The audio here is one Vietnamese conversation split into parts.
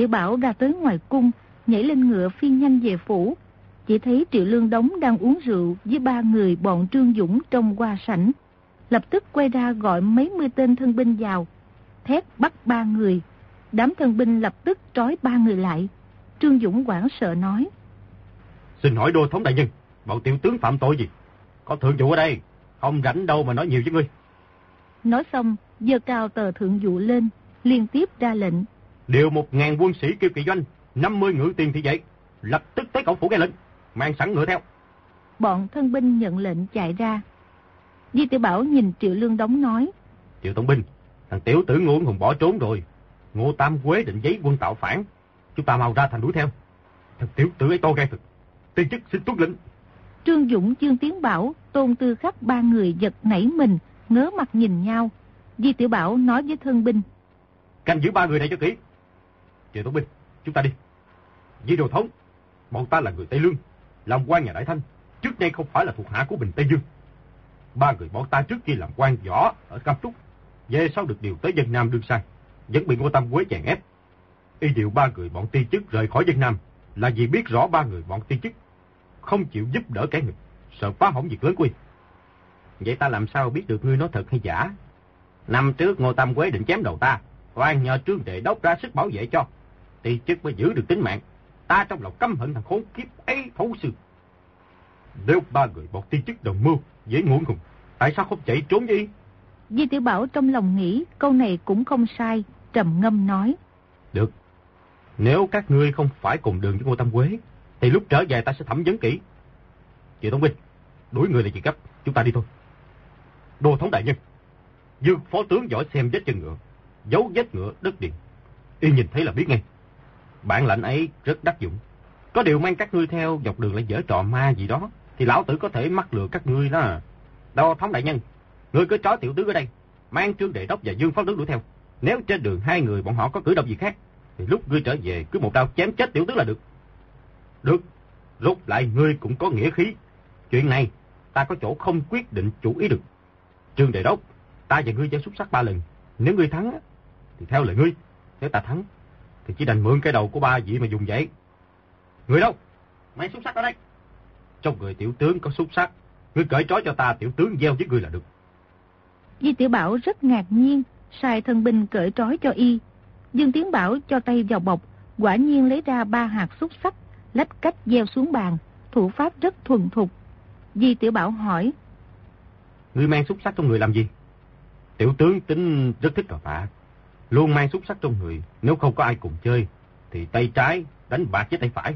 Tiểu Bảo ra tới ngoài cung, nhảy lên ngựa phi nhanh về phủ. Chỉ thấy Triệu Lương Đống đang uống rượu với ba người bọn Trương Dũng trong hoa sảnh. Lập tức quay ra gọi mấy mươi tên thân binh vào. Thét bắt ba người. Đám thân binh lập tức trói ba người lại. Trương Dũng quảng sợ nói. Xin hỏi đô thống đại nhân, bọn tiểu tướng phạm tội gì? Có thượng vụ ở đây, không rảnh đâu mà nói nhiều với ngươi. Nói xong, giơ cao tờ thượng vụ lên, liên tiếp ra lệnh. Điều một ngàn quân sĩ kêu kỵ doanh, 50 ngựa tiền thì vậy. Lập tức tới cổng phủ nghe lệnh, mang sẵn ngựa theo. Bọn thân binh nhận lệnh chạy ra. Di tiểu Bảo nhìn Triệu Lương Đống nói. Triệu Tổng binh, thằng tiểu tử Ngô Hùng bỏ trốn rồi. Ngô Tam Quế định giấy quân tạo phản. Chúng ta mau ra thành đuổi theo. Thằng tiểu tử ấy to gan thực. Tiên chức xin tuân lệnh. Trương Dũng, Dương Tiến Bảo, Tôn Tư Khắc ba người giật nảy mình, ngớ mặt nhìn nhau. Di Tiểu Bảo nói với thân binh. Canh giữ ba người này cho kỹ. Triệu Tổng binh, chúng ta đi. với đồ thống, bọn ta là người Tây Lương, làm quan nhà Đại Thanh, trước đây không phải là thuộc hạ của Bình Tây Dương. Ba người bọn ta trước kia làm quan võ ở Cam Túc, về sau được điều tới dân Nam đương sang, vẫn bị Ngô Tam Quế chèn ép. Y điều ba người bọn ti chức rời khỏi dân Nam là vì biết rõ ba người bọn ti chức không chịu giúp đỡ kẻ nghịch, sợ phá hỏng việc lớn quy. Vậy ta làm sao biết được ngươi nói thật hay giả? Năm trước Ngô Tam Quế định chém đầu ta, oan nhờ trương đệ đốc ra sức bảo vệ cho. Ti chức mới giữ được tính mạng. Ta trong lòng căm hận thằng khốn kiếp ấy thấu sư. Nếu ba người bọn ti chức đồng mưu, dễ ngôn cùng, tại sao không chạy trốn đi? Di Tiểu Bảo trong lòng nghĩ câu này cũng không sai, trầm ngâm nói. Được, nếu các ngươi không phải cùng đường với Ngô Tam Quế, thì lúc trở về ta sẽ thẩm vấn kỹ. Chị Tổng Binh, đuổi người là chuyện cấp, chúng ta đi thôi. Đô thống đại nhân, Dương phó tướng giỏi xem vết chân ngựa, dấu vết ngựa đất điện. Y nhìn thấy là biết ngay. Bản lệnh ấy rất đắc dụng. Có điều mang các ngươi theo dọc đường lại dở trò ma gì đó, thì lão tử có thể mắc lừa các ngươi đó. Đô thống đại nhân, ngươi cứ trói tiểu tứ ở đây, mang trương đệ đốc và Dương phó tướng đuổi theo. Nếu trên đường hai người bọn họ có cử động gì khác, thì lúc ngươi trở về cứ một đao chém chết tiểu tứ là được. Được, rút lại ngươi cũng có nghĩa khí. Chuyện này, ta có chỗ không quyết định chủ ý được. Trương đệ Đốc, ta và ngươi giao xúc sắc ba lần. Nếu ngươi thắng, thì theo lời ngươi. Nếu ta thắng, thì chỉ đành mượn cái đầu của ba vị mà dùng vậy. Người đâu? Mấy xúc sắc ở đây. Trong người tiểu tướng có xúc sắc. Ngươi cởi trói cho ta tiểu tướng gieo với ngươi là được. Di Tiểu Bảo rất ngạc nhiên, sai thân binh cởi trói cho y. Dương Tiến Bảo cho tay vào bọc, quả nhiên lấy ra ba hạt xúc sắc, lách cách gieo xuống bàn, thủ pháp rất thuần thục. Di Tiểu Bảo hỏi. Ngươi mang xúc sắc trong người làm gì? Tiểu tướng tính rất thích cờ bạc. Luôn mang xúc sắc trong người. Nếu không có ai cùng chơi, thì tay trái đánh bạc với tay phải.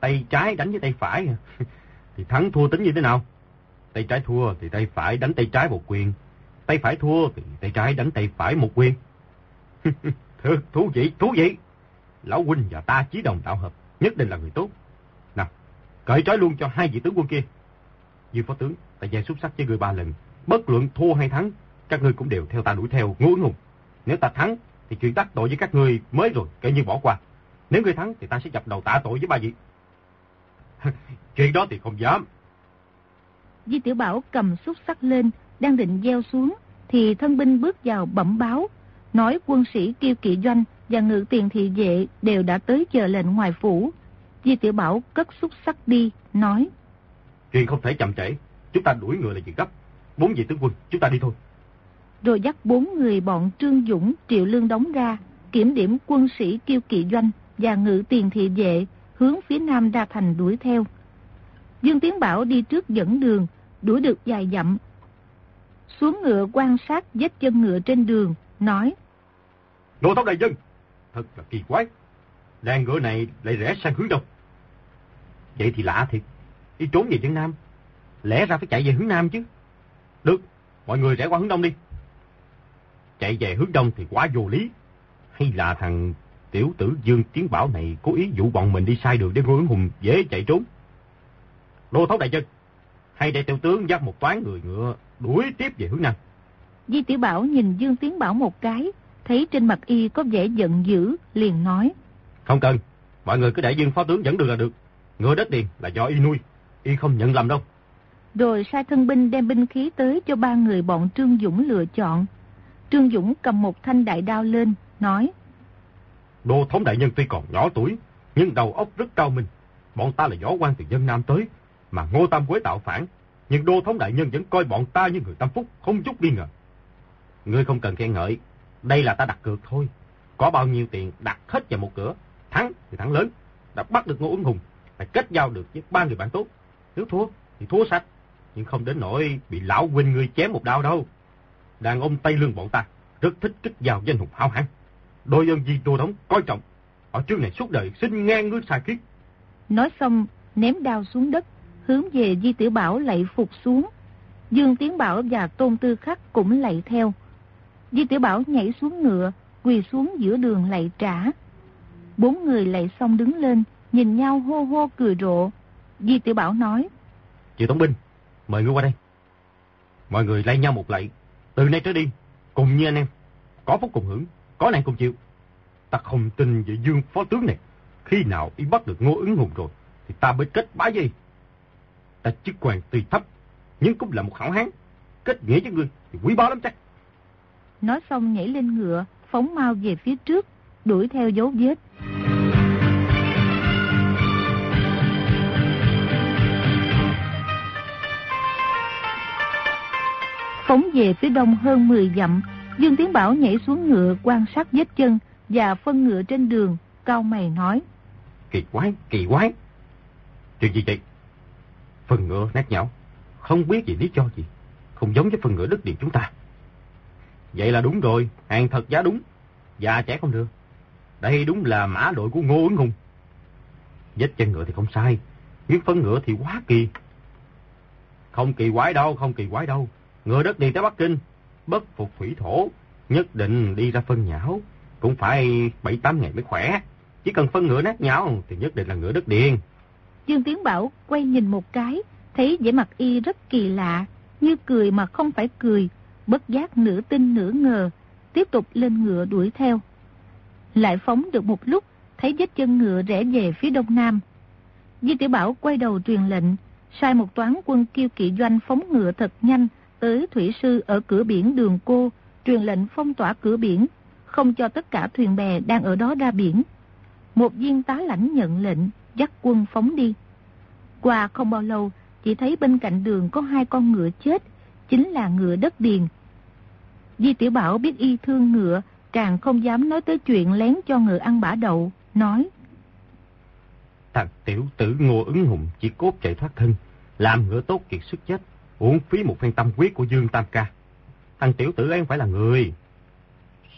Tay trái đánh với tay phải, thì thắng thua tính như thế nào? Tay trái thua thì tay phải đánh tay trái một quyền. Tay phải thua thì tay trái đánh tay phải một quyền. Thật thú vị, thú vị. Lão huynh và ta chí đồng đạo hợp, nhất định là người tốt. Nào, cởi trói luôn cho hai vị tướng quân kia. Dư phó tướng, ta dạy xuất sắc với người ba lần. Bất luận thua hay thắng, các ngươi cũng đều theo ta đuổi theo, ngũ ngùng. Nếu ta thắng, thì chuyện đắc tội với các ngươi mới rồi, kể như bỏ qua. Nếu ngươi thắng, thì ta sẽ dập đầu tạ tội với ba vị. chuyện đó thì không dám. Di Tiểu Bảo cầm xúc sắc lên, đang định gieo xuống, thì thân binh bước vào bẩm báo, nói quân sĩ kiêu kỵ doanh và ngự tiền thị vệ đều đã tới chờ lệnh ngoài phủ. Di Tiểu Bảo cất xúc sắc đi, nói. Chuyện không thể chậm trễ, chúng ta đuổi người là chuyện gấp. Bốn vị tướng quân, chúng ta đi thôi. Rồi dắt bốn người bọn Trương Dũng, Triệu Lương đóng ra, kiểm điểm quân sĩ kiêu kỵ doanh và ngự tiền thị vệ, hướng phía nam ra thành đuổi theo. Dương Tiến Bảo đi trước dẫn đường, đuổi được dài dặm. Xuống ngựa quan sát vết chân ngựa trên đường, nói. Nô tóc đại dân, thật là kỳ quái. Đàn ngựa này lại rẽ sang hướng đông. Vậy thì lạ thiệt. Đi trốn về chân Nam. Lẽ ra phải chạy về hướng Nam chứ. Được, mọi người rẽ qua hướng Đông đi. Chạy về hướng Đông thì quá vô lý. Hay là thằng tiểu tử Dương Tiến Bảo này cố ý dụ bọn mình đi sai đường để Ngô Ứng Hùng dễ chạy trốn. Đô thấu đại chân, hay để tiểu tướng dắt một toán người ngựa đuổi tiếp về hướng Nam. Di Tiểu Bảo nhìn Dương Tiến Bảo một cái, thấy trên mặt y có vẻ giận dữ, liền nói. Không cần, mọi người cứ để Dương Phó Tướng dẫn đường là được. Ngựa đất điền là do y nuôi, y không nhận lầm đâu. Rồi sai thân binh đem binh khí tới cho ba người bọn Trương Dũng lựa chọn. Trương Dũng cầm một thanh đại đao lên, nói. Đô thống đại nhân tuy còn nhỏ tuổi, nhưng đầu óc rất cao minh. Bọn ta là võ quan từ dân Nam tới, mà Ngô Tam Quế tạo phản. Nhưng đô thống đại nhân vẫn coi bọn ta như người tâm phúc, không chút nghi ngờ. Ngươi không cần khen ngợi, đây là ta đặt cược thôi. Có bao nhiêu tiền đặt hết vào một cửa, thắng thì thắng lớn, đã bắt được Ngô Ứng Hùng, phải kết giao được với ba người bạn tốt. Nếu thua thì thua sạch, nhưng không đến nỗi bị lão huynh người chém một đau đâu. Đàn ông Tây Lương bọn ta rất thích kích giao danh hùng hào hãn. Đôi ơn di đô đóng coi trọng. Ở trước này suốt đời xin ngang ngươi sai khiết. Nói xong, ném đao xuống đất, hướng về Di Tiểu Bảo lạy phục xuống. Dương Tiến Bảo và Tôn Tư Khắc cũng lạy theo. Di Tiểu Bảo nhảy xuống ngựa, quỳ xuống giữa đường lạy trả. Bốn người lạy xong đứng lên, nhìn nhau hô hô cười rộ. Di Tiểu Bảo nói. Chị Tổng Binh, mời ngươi qua đây. Mọi người lay nhau một lạy. Từ nay trở đi, cùng như anh em. Có phúc cùng hưởng, có nạn cùng chịu. Ta không tin về Dương Phó Tướng này. Khi nào y bắt được Ngô ứng hùng rồi, thì ta mới kết bá gì. Ta chức quan tuy thấp, nhưng cũng là một hảo hán. Kết nghĩa với ngươi thì quý báo lắm chắc. Nói xong nhảy lên ngựa, phóng mau về phía trước, đuổi theo dấu vết. Phóng về phía đông hơn 10 dặm, Dương Tiến Bảo nhảy xuống ngựa quan sát vết chân và phân ngựa trên đường, cao mày nói. Kỳ quái, kỳ quái. Chuyện gì vậy? Phần ngựa nát nhão, không biết gì lý do gì, không giống với phần ngựa đất điện chúng ta. Vậy là đúng rồi, hàng thật giá đúng, già trẻ không được. Đây đúng là mã đội của Ngô ứng hùng. Vết chân ngựa thì không sai, nhưng phân ngựa thì quá kỳ. Không kỳ quái đâu, không kỳ quái đâu. Ngựa đất đi tới Bắc Kinh, bất phục thủy thổ, nhất định đi ra phân nhão, cũng phải 7-8 ngày mới khỏe. Chỉ cần phân ngựa nát nhão thì nhất định là ngựa đất điền. Dương Tiến Bảo quay nhìn một cái, thấy vẻ mặt y rất kỳ lạ, như cười mà không phải cười, bất giác nửa tin nửa ngờ, tiếp tục lên ngựa đuổi theo. Lại phóng được một lúc, thấy vết chân ngựa rẽ về phía đông nam. Di Tiểu Bảo quay đầu truyền lệnh, sai một toán quân kiêu kỵ doanh phóng ngựa thật nhanh tới thủy sư ở cửa biển đường cô, truyền lệnh phong tỏa cửa biển, không cho tất cả thuyền bè đang ở đó ra biển. Một viên tá lãnh nhận lệnh, dắt quân phóng đi. Qua không bao lâu, chỉ thấy bên cạnh đường có hai con ngựa chết, chính là ngựa đất điền. Di Tiểu Bảo biết y thương ngựa, càng không dám nói tới chuyện lén cho ngựa ăn bả đậu, nói. Thằng tiểu tử ngô ứng hùng chỉ cốt chạy thoát thân, làm ngựa tốt kiệt sức chết, uổng phí một phen tâm quyết của Dương Tam Ca. Thằng tiểu tử ấy không phải là người.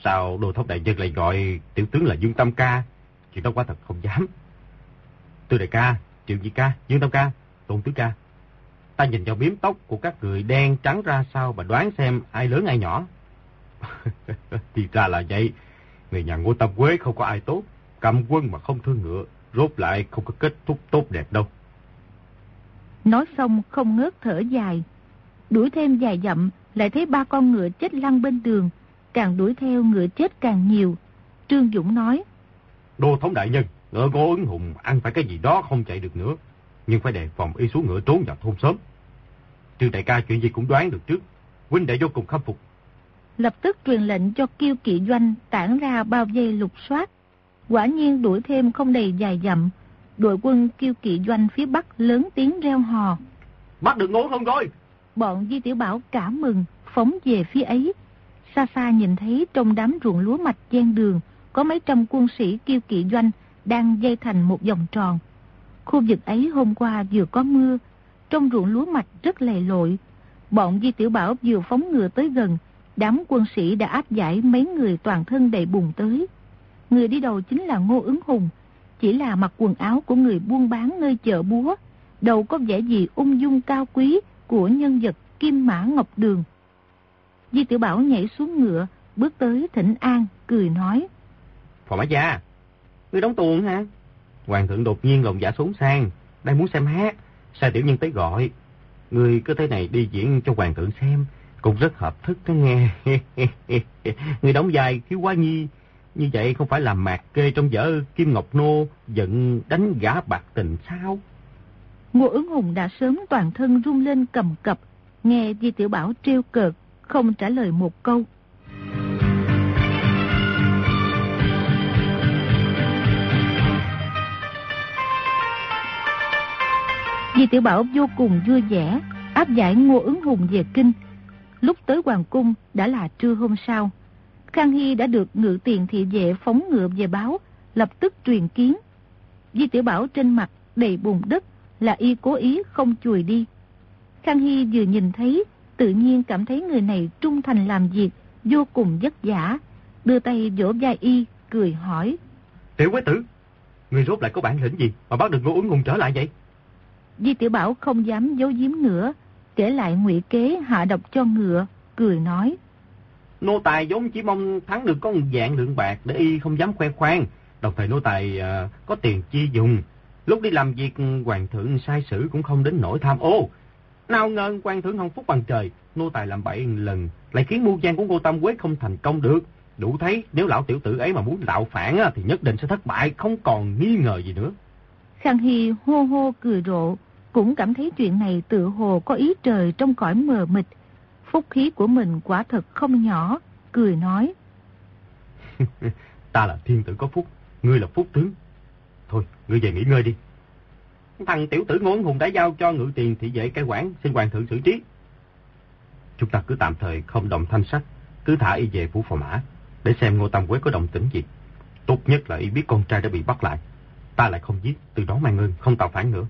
Sao đồ thốc đại nhân lại gọi tiểu tướng là Dương Tam Ca? Chuyện đó quá thật không dám. Tư đại ca, triệu Di ca, Dương Tam Ca, Tôn Tứ Ca. Ta nhìn vào biếm tóc của các người đen trắng ra sao và đoán xem ai lớn ai nhỏ. Thì ra là vậy. Người nhà Ngô Tam Quế không có ai tốt. Cầm quân mà không thương ngựa. Rốt lại không có kết thúc tốt đẹp đâu. Nói xong không ngớt thở dài. Đuổi thêm vài dặm lại thấy ba con ngựa chết lăn bên đường. Càng đuổi theo ngựa chết càng nhiều. Trương Dũng nói. Đô thống đại nhân, ngựa ngô ứng hùng ăn phải cái gì đó không chạy được nữa. Nhưng phải đề phòng y xuống ngựa trốn vào thôn sớm. Trương đại ca chuyện gì cũng đoán được trước. Huynh đệ vô cùng khâm phục. Lập tức truyền lệnh cho kiêu kỵ doanh tản ra bao dây lục soát. Quả nhiên đuổi thêm không đầy vài dặm. Đội quân kiêu kỵ doanh phía bắc lớn tiếng reo hò. Bắt được ngô không rồi. Bọn Di Tiểu Bảo cả mừng, phóng về phía ấy. Xa xa nhìn thấy trong đám ruộng lúa mạch gian đường, có mấy trăm quân sĩ kiêu kỵ doanh đang dây thành một vòng tròn. Khu vực ấy hôm qua vừa có mưa, trong ruộng lúa mạch rất lầy lội. Bọn Di Tiểu Bảo vừa phóng ngựa tới gần, đám quân sĩ đã áp giải mấy người toàn thân đầy bùn tới. Người đi đầu chính là Ngô Ứng Hùng, chỉ là mặc quần áo của người buôn bán nơi chợ búa, đầu có vẻ gì ung dung cao quý của nhân vật Kim Mã Ngọc Đường. Di Tiểu Bảo nhảy xuống ngựa, bước tới thỉnh an, cười nói. Phò Mã Gia, ngươi đóng tuồng hả? Hoàng thượng đột nhiên lòng giả xuống sang, đang muốn xem hát, sai tiểu nhân tới gọi. Ngươi cứ thế này đi diễn cho hoàng thượng xem, cũng rất hợp thức đó nghe. Ngươi đóng dài thiếu quá nhi, như vậy không phải làm mạc kê trong vở Kim Ngọc Nô giận đánh gã bạc tình sao? Ngô ứng hùng đã sớm toàn thân rung lên cầm cập, nghe Di Tiểu Bảo trêu cợt, không trả lời một câu. Di Tiểu Bảo vô cùng vui vẻ, áp giải Ngô ứng hùng về kinh. Lúc tới Hoàng Cung đã là trưa hôm sau. Khang Hy đã được ngự tiền thị vệ phóng ngựa về báo, lập tức truyền kiến. Di Tiểu Bảo trên mặt đầy bùn đất, là y cố ý không chùi đi. Khang Hy vừa nhìn thấy, tự nhiên cảm thấy người này trung thành làm việc, vô cùng vất vả, đưa tay vỗ vai y, cười hỏi. Tiểu quế tử, người rốt lại có bản lĩnh gì mà bắt được ngô ứng hùng trở lại vậy? Di Tiểu Bảo không dám giấu giếm nữa, kể lại ngụy kế hạ độc cho ngựa, cười nói. Nô tài vốn chỉ mong thắng được có một dạng lượng bạc để y không dám khoe khoang. Đồng thời nô tài uh, có tiền chi dùng. Lúc đi làm việc hoàng thượng sai sử cũng không đến nỗi tham ô. Nào ngờ quan thượng không phúc bằng trời, nô tài làm bậy lần, lại khiến mưu gian của cô Tam Quế không thành công được. Đủ thấy nếu lão tiểu tử ấy mà muốn đạo phản thì nhất định sẽ thất bại, không còn nghi ngờ gì nữa. Khang Hy hô hô cười rộ, cũng cảm thấy chuyện này tự hồ có ý trời trong cõi mờ mịt. Phúc khí của mình quả thật không nhỏ, cười nói. Ta là thiên tử có phúc, ngươi là phúc tướng. Thôi, ngươi về nghỉ ngơi đi. Thằng tiểu tử ngôn hùng đã giao cho ngự tiền thị vệ cai quản, xin hoàng thượng xử trí. Chúng ta cứ tạm thời không động thanh sách, cứ thả y về phủ phò mã, để xem Ngô Tam Quế có động tĩnh gì. Tốt nhất là y biết con trai đã bị bắt lại. Ta lại không giết, từ đó mang ơn, không tạo phản nữa.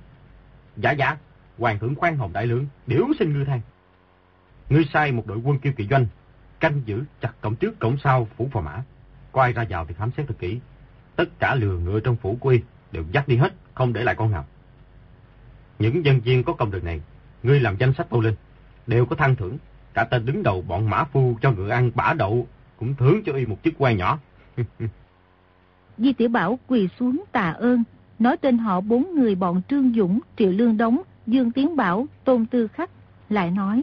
Dạ dạ, hoàng thượng khoan hồng đại lượng, điểu xin ngư thang. Ngươi sai một đội quân kiêu kỵ doanh, canh giữ chặt cổng trước cổng sau phủ phò mã. Có ai ra vào thì khám xét thật kỹ. Tất cả lừa ngựa trong phủ của y đều dắt đi hết, không để lại con nào. Những dân viên có công được này, ngươi làm danh sách tâu lên, đều có thăng thưởng. Cả tên đứng đầu bọn mã phu cho ngựa ăn bả đậu, cũng thưởng cho y một chiếc quay nhỏ. Di Tiểu Bảo quỳ xuống tạ ơn, nói tên họ bốn người bọn Trương Dũng, Triệu Lương Đống, Dương Tiến Bảo, Tôn Tư Khắc, lại nói.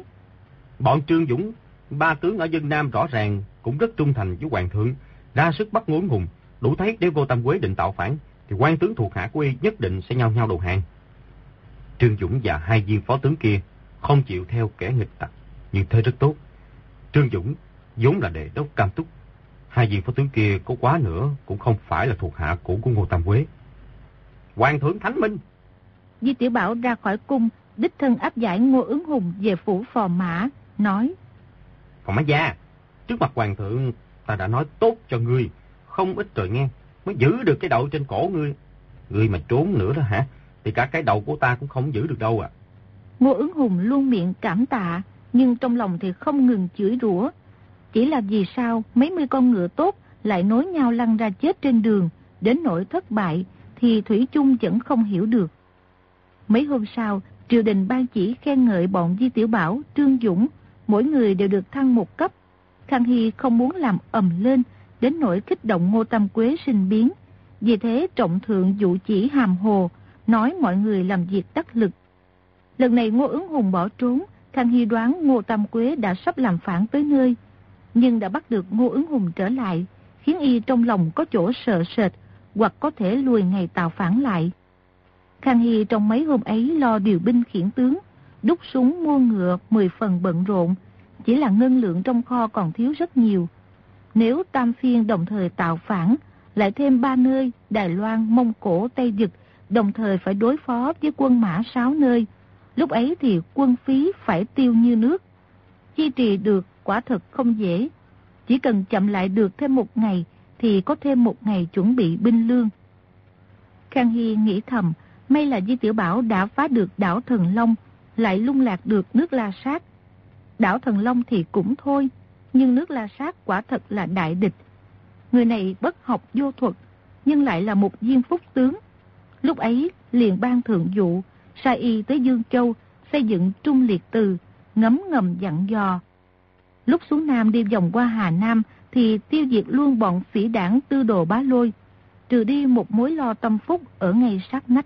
Bọn Trương Dũng, ba tướng ở dân Nam rõ ràng cũng rất trung thành với Hoàng thượng, ra sức bắt ngốn hùng, đủ thấy nếu vô tâm quế định tạo phản, thì quan tướng thuộc hạ của y nhất định sẽ nhau nhau đầu hàng. Trương Dũng và hai viên phó tướng kia không chịu theo kẻ nghịch tặc, nhưng thế rất tốt. Trương Dũng vốn là đệ đốc cam túc. Hai viên phó tướng kia có quá nữa cũng không phải là thuộc hạ cũ của Ngô Tam Quế. Hoàng thượng Thánh Minh! Di Tiểu Bảo ra khỏi cung, đích thân áp giải Ngô Ứng Hùng về phủ phò mã, nói. Phò mã gia, trước mặt Hoàng thượng ta đã nói tốt cho ngươi, không ít rồi nghe, mới giữ được cái đầu trên cổ ngươi. Ngươi mà trốn nữa đó hả? thì cả cái đầu của ta cũng không giữ được đâu à. Ngô ứng hùng luôn miệng cảm tạ, nhưng trong lòng thì không ngừng chửi rủa. Chỉ là vì sao mấy mươi con ngựa tốt lại nối nhau lăn ra chết trên đường, đến nỗi thất bại, thì Thủy chung vẫn không hiểu được. Mấy hôm sau, triều đình ban chỉ khen ngợi bọn Di Tiểu Bảo, Trương Dũng, mỗi người đều được thăng một cấp. Khang Hy không muốn làm ầm lên, đến nỗi kích động Ngô Tam Quế sinh biến. Vì thế trọng thượng dụ chỉ hàm hồ, nói mọi người làm việc đắc lực. Lần này Ngô ứng hùng bỏ trốn, Khang Hy đoán Ngô Tam Quế đã sắp làm phản tới nơi, nhưng đã bắt được Ngô ứng hùng trở lại, khiến y trong lòng có chỗ sợ sệt, hoặc có thể lùi ngày tạo phản lại. Khang Hy trong mấy hôm ấy lo điều binh khiển tướng, đúc súng mua ngựa 10 phần bận rộn, chỉ là ngân lượng trong kho còn thiếu rất nhiều. Nếu Tam Phiên đồng thời tạo phản, lại thêm ba nơi Đài Loan, Mông Cổ, Tây Dực đồng thời phải đối phó với quân mã sáu nơi. Lúc ấy thì quân phí phải tiêu như nước. Chi trì được quả thật không dễ. Chỉ cần chậm lại được thêm một ngày thì có thêm một ngày chuẩn bị binh lương. Khang Hy nghĩ thầm, may là Di Tiểu Bảo đã phá được đảo Thần Long, lại lung lạc được nước La Sát. Đảo Thần Long thì cũng thôi, nhưng nước La Sát quả thật là đại địch. Người này bất học vô thuật, nhưng lại là một viên phúc tướng, Lúc ấy liền ban thượng dụ, sai y tới Dương Châu, xây dựng trung liệt từ, ngấm ngầm dặn dò. Lúc xuống Nam đi vòng qua Hà Nam thì tiêu diệt luôn bọn phỉ đảng tư đồ bá lôi, trừ đi một mối lo tâm phúc ở ngay sát nách.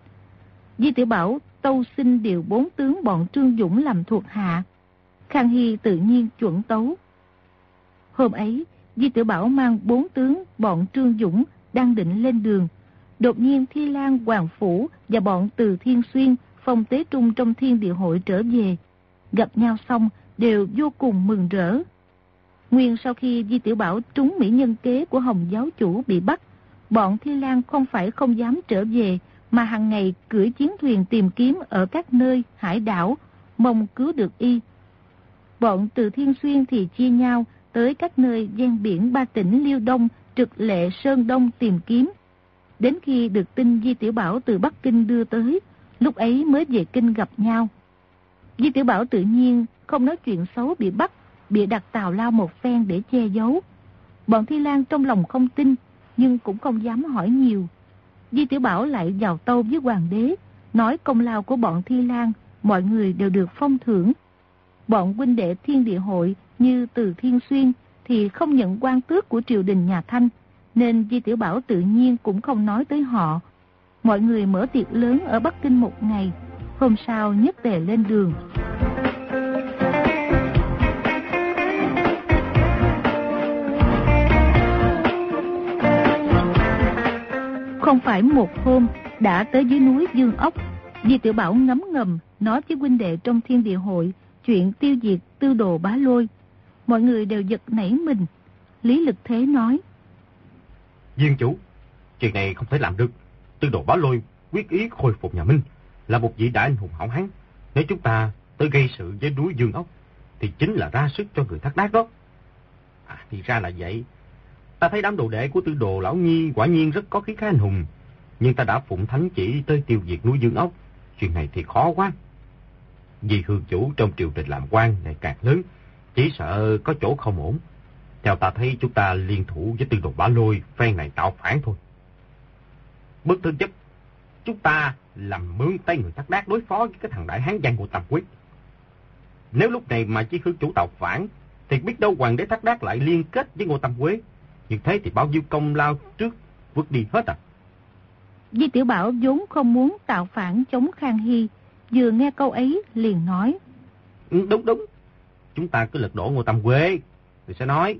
Di tiểu Bảo tâu xin điều bốn tướng bọn Trương Dũng làm thuộc hạ. Khang Hy tự nhiên chuẩn tấu. Hôm ấy, Di tiểu Bảo mang bốn tướng bọn Trương Dũng đang định lên đường. Đột nhiên Thi Lan Hoàng Phủ và bọn từ Thiên Xuyên, phong tế trung trong thiên địa hội trở về. Gặp nhau xong đều vô cùng mừng rỡ. Nguyên sau khi Di Tiểu Bảo trúng mỹ nhân kế của Hồng giáo chủ bị bắt, bọn Thi Lan không phải không dám trở về, mà hàng ngày cưỡi chiến thuyền tìm kiếm ở các nơi hải đảo, mong cứu được y. Bọn từ Thiên Xuyên thì chia nhau tới các nơi gian biển ba tỉnh Liêu Đông, Trực Lệ, Sơn Đông tìm kiếm. Đến khi được tin Di Tiểu Bảo từ Bắc Kinh đưa tới, lúc ấy mới về Kinh gặp nhau. Di Tiểu Bảo tự nhiên không nói chuyện xấu bị bắt, bị đặt tàu lao một phen để che giấu. Bọn Thi Lan trong lòng không tin, nhưng cũng không dám hỏi nhiều. Di Tiểu Bảo lại vào tâu với hoàng đế, nói công lao của bọn Thi Lan, mọi người đều được phong thưởng. Bọn huynh đệ thiên địa hội như Từ Thiên Xuyên thì không nhận quan tước của triều đình nhà Thanh, nên Di Tiểu Bảo tự nhiên cũng không nói tới họ. Mọi người mở tiệc lớn ở Bắc Kinh một ngày, hôm sau nhất tề lên đường. Không phải một hôm đã tới dưới núi Dương Ốc, Di Tiểu Bảo ngấm ngầm nói với huynh đệ trong thiên địa hội chuyện tiêu diệt tư đồ bá lôi. Mọi người đều giật nảy mình. Lý Lực Thế nói. Viên chủ, chuyện này không thể làm được. Tư đồ bá lôi quyết ý khôi phục nhà Minh là một vị đại anh hùng hảo hán. Nếu chúng ta tới gây sự với núi Dương Ốc thì chính là ra sức cho người thác đác đó. À, thì ra là vậy. Ta thấy đám đồ đệ của tư đồ lão nhi quả nhiên rất có khí khái anh hùng. Nhưng ta đã phụng thánh chỉ tới tiêu diệt núi Dương Ốc. Chuyện này thì khó quá. Vì hương chủ trong triều đình làm quan ngày càng lớn, chỉ sợ có chỗ không ổn. Theo ta thấy chúng ta liên thủ với tư đồ bá lôi, phen này tạo phản thôi. Bước thứ nhất, chúng ta làm mướn tay người thác đác đối phó với cái thằng đại hán giang của Tam Quyết. Nếu lúc này mà chỉ hương chủ tạo phản, thì biết đâu hoàng đế thác đác lại liên kết với Ngô Tam Quế. Như thế thì bao nhiêu công lao trước vứt đi hết à. Di Tiểu Bảo vốn không muốn tạo phản chống Khang Hy, vừa nghe câu ấy liền nói. Ừ, đúng đúng, chúng ta cứ lật đổ Ngô Tam Quế, thì sẽ nói,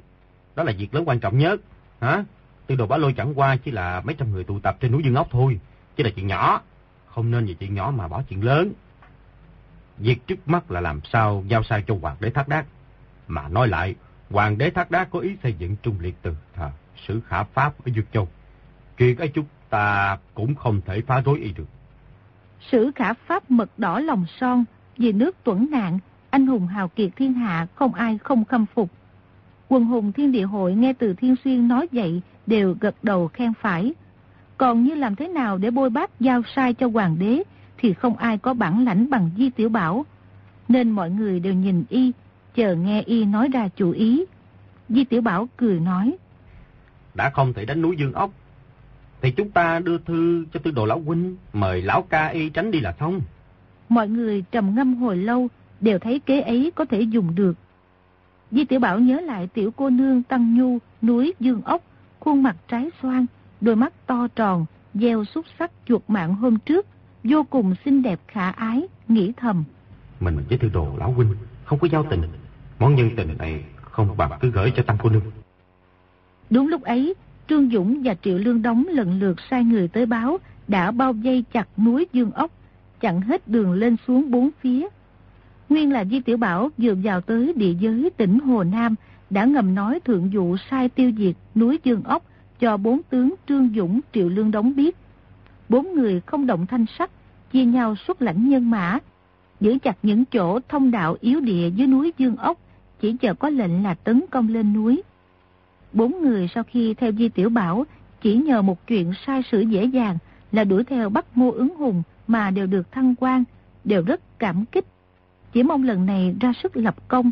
đó là việc lớn quan trọng nhất. Hả? Tư đồ bá lôi chẳng qua chỉ là mấy trăm người tụ tập trên núi Dương Ốc thôi, chỉ là chuyện nhỏ. Không nên vì chuyện nhỏ mà bỏ chuyện lớn. Việc trước mắt là làm sao giao sai cho hoàng đế thác đác. Mà nói lại, hoàng đế thác đác có ý xây dựng trung liệt từ thờ sử khả pháp ở Dược Châu. Chuyện ấy chúng ta cũng không thể phá rối y được. Sử khả pháp mật đỏ lòng son, vì nước tuẩn nạn, anh hùng hào kiệt thiên hạ không ai không khâm phục. Quần hùng thiên địa hội nghe từ thiên xuyên nói vậy đều gật đầu khen phải. Còn như làm thế nào để bôi bác giao sai cho hoàng đế thì không ai có bản lãnh bằng Di Tiểu Bảo. Nên mọi người đều nhìn y, chờ nghe y nói ra chủ ý. Di Tiểu Bảo cười nói. Đã không thể đánh núi Dương Ốc, thì chúng ta đưa thư cho tư đồ lão huynh, mời lão ca y tránh đi là xong. Mọi người trầm ngâm hồi lâu, đều thấy kế ấy có thể dùng được. Di Tiểu Bảo nhớ lại tiểu cô nương Tăng Nhu, núi Dương Ốc, khuôn mặt trái xoan, đôi mắt to tròn, gieo xúc sắc chuột mạng hôm trước, vô cùng xinh đẹp khả ái, nghĩ thầm. Mình với tư đồ lão huynh không có giao tình, món nhân tình này không bằng cứ gửi cho Tăng cô nương. Đúng lúc ấy, Trương Dũng và Triệu Lương Đóng lần lượt sai người tới báo đã bao vây chặt núi Dương Ốc, chặn hết đường lên xuống bốn phía. Nguyên là Di Tiểu Bảo vừa vào tới địa giới tỉnh Hồ Nam đã ngầm nói thượng dụ sai tiêu diệt núi Dương Ốc cho bốn tướng Trương Dũng Triệu Lương Đóng biết. Bốn người không động thanh sắc, chia nhau xuất lãnh nhân mã, giữ chặt những chỗ thông đạo yếu địa dưới núi Dương Ốc, chỉ chờ có lệnh là tấn công lên núi. Bốn người sau khi theo Di Tiểu Bảo chỉ nhờ một chuyện sai sử dễ dàng là đuổi theo bắt Ngô ứng hùng mà đều được thăng quan, đều rất cảm kích. Chỉ mong lần này ra sức lập công.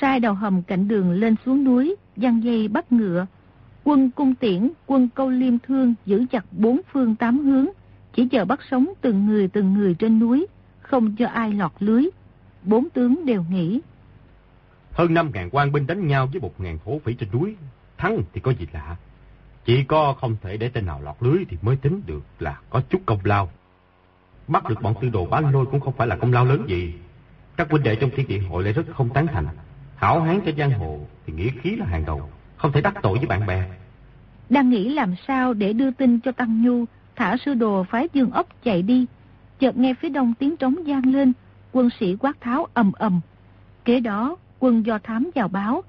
Sai đầu hầm cạnh đường lên xuống núi, giăng dây bắt ngựa. Quân cung tiễn, quân câu liêm thương giữ chặt bốn phương tám hướng, chỉ chờ bắt sống từng người từng người trên núi, không cho ai lọt lưới. Bốn tướng đều nghĩ hơn 5.000 quan binh đánh nhau với 1.000 thổ phỉ trên núi. Thắng thì có gì lạ. Chỉ có không thể để tên nào lọt lưới thì mới tính được là có chút công lao. Bắt được bọn tư đồ bá lôi cũng không phải là công lao lớn gì. Các huynh đệ trong thiên địa hội lại rất không tán thành. Hảo hán trên giang hồ thì nghĩa khí là hàng đầu. Không thể đắc tội với bạn bè. Đang nghĩ làm sao để đưa tin cho Tăng Nhu, thả sư đồ phái dương ốc chạy đi. Chợt nghe phía đông tiếng trống gian lên, quân sĩ quát tháo ầm ầm. Kế đó, quân do thám vào báo.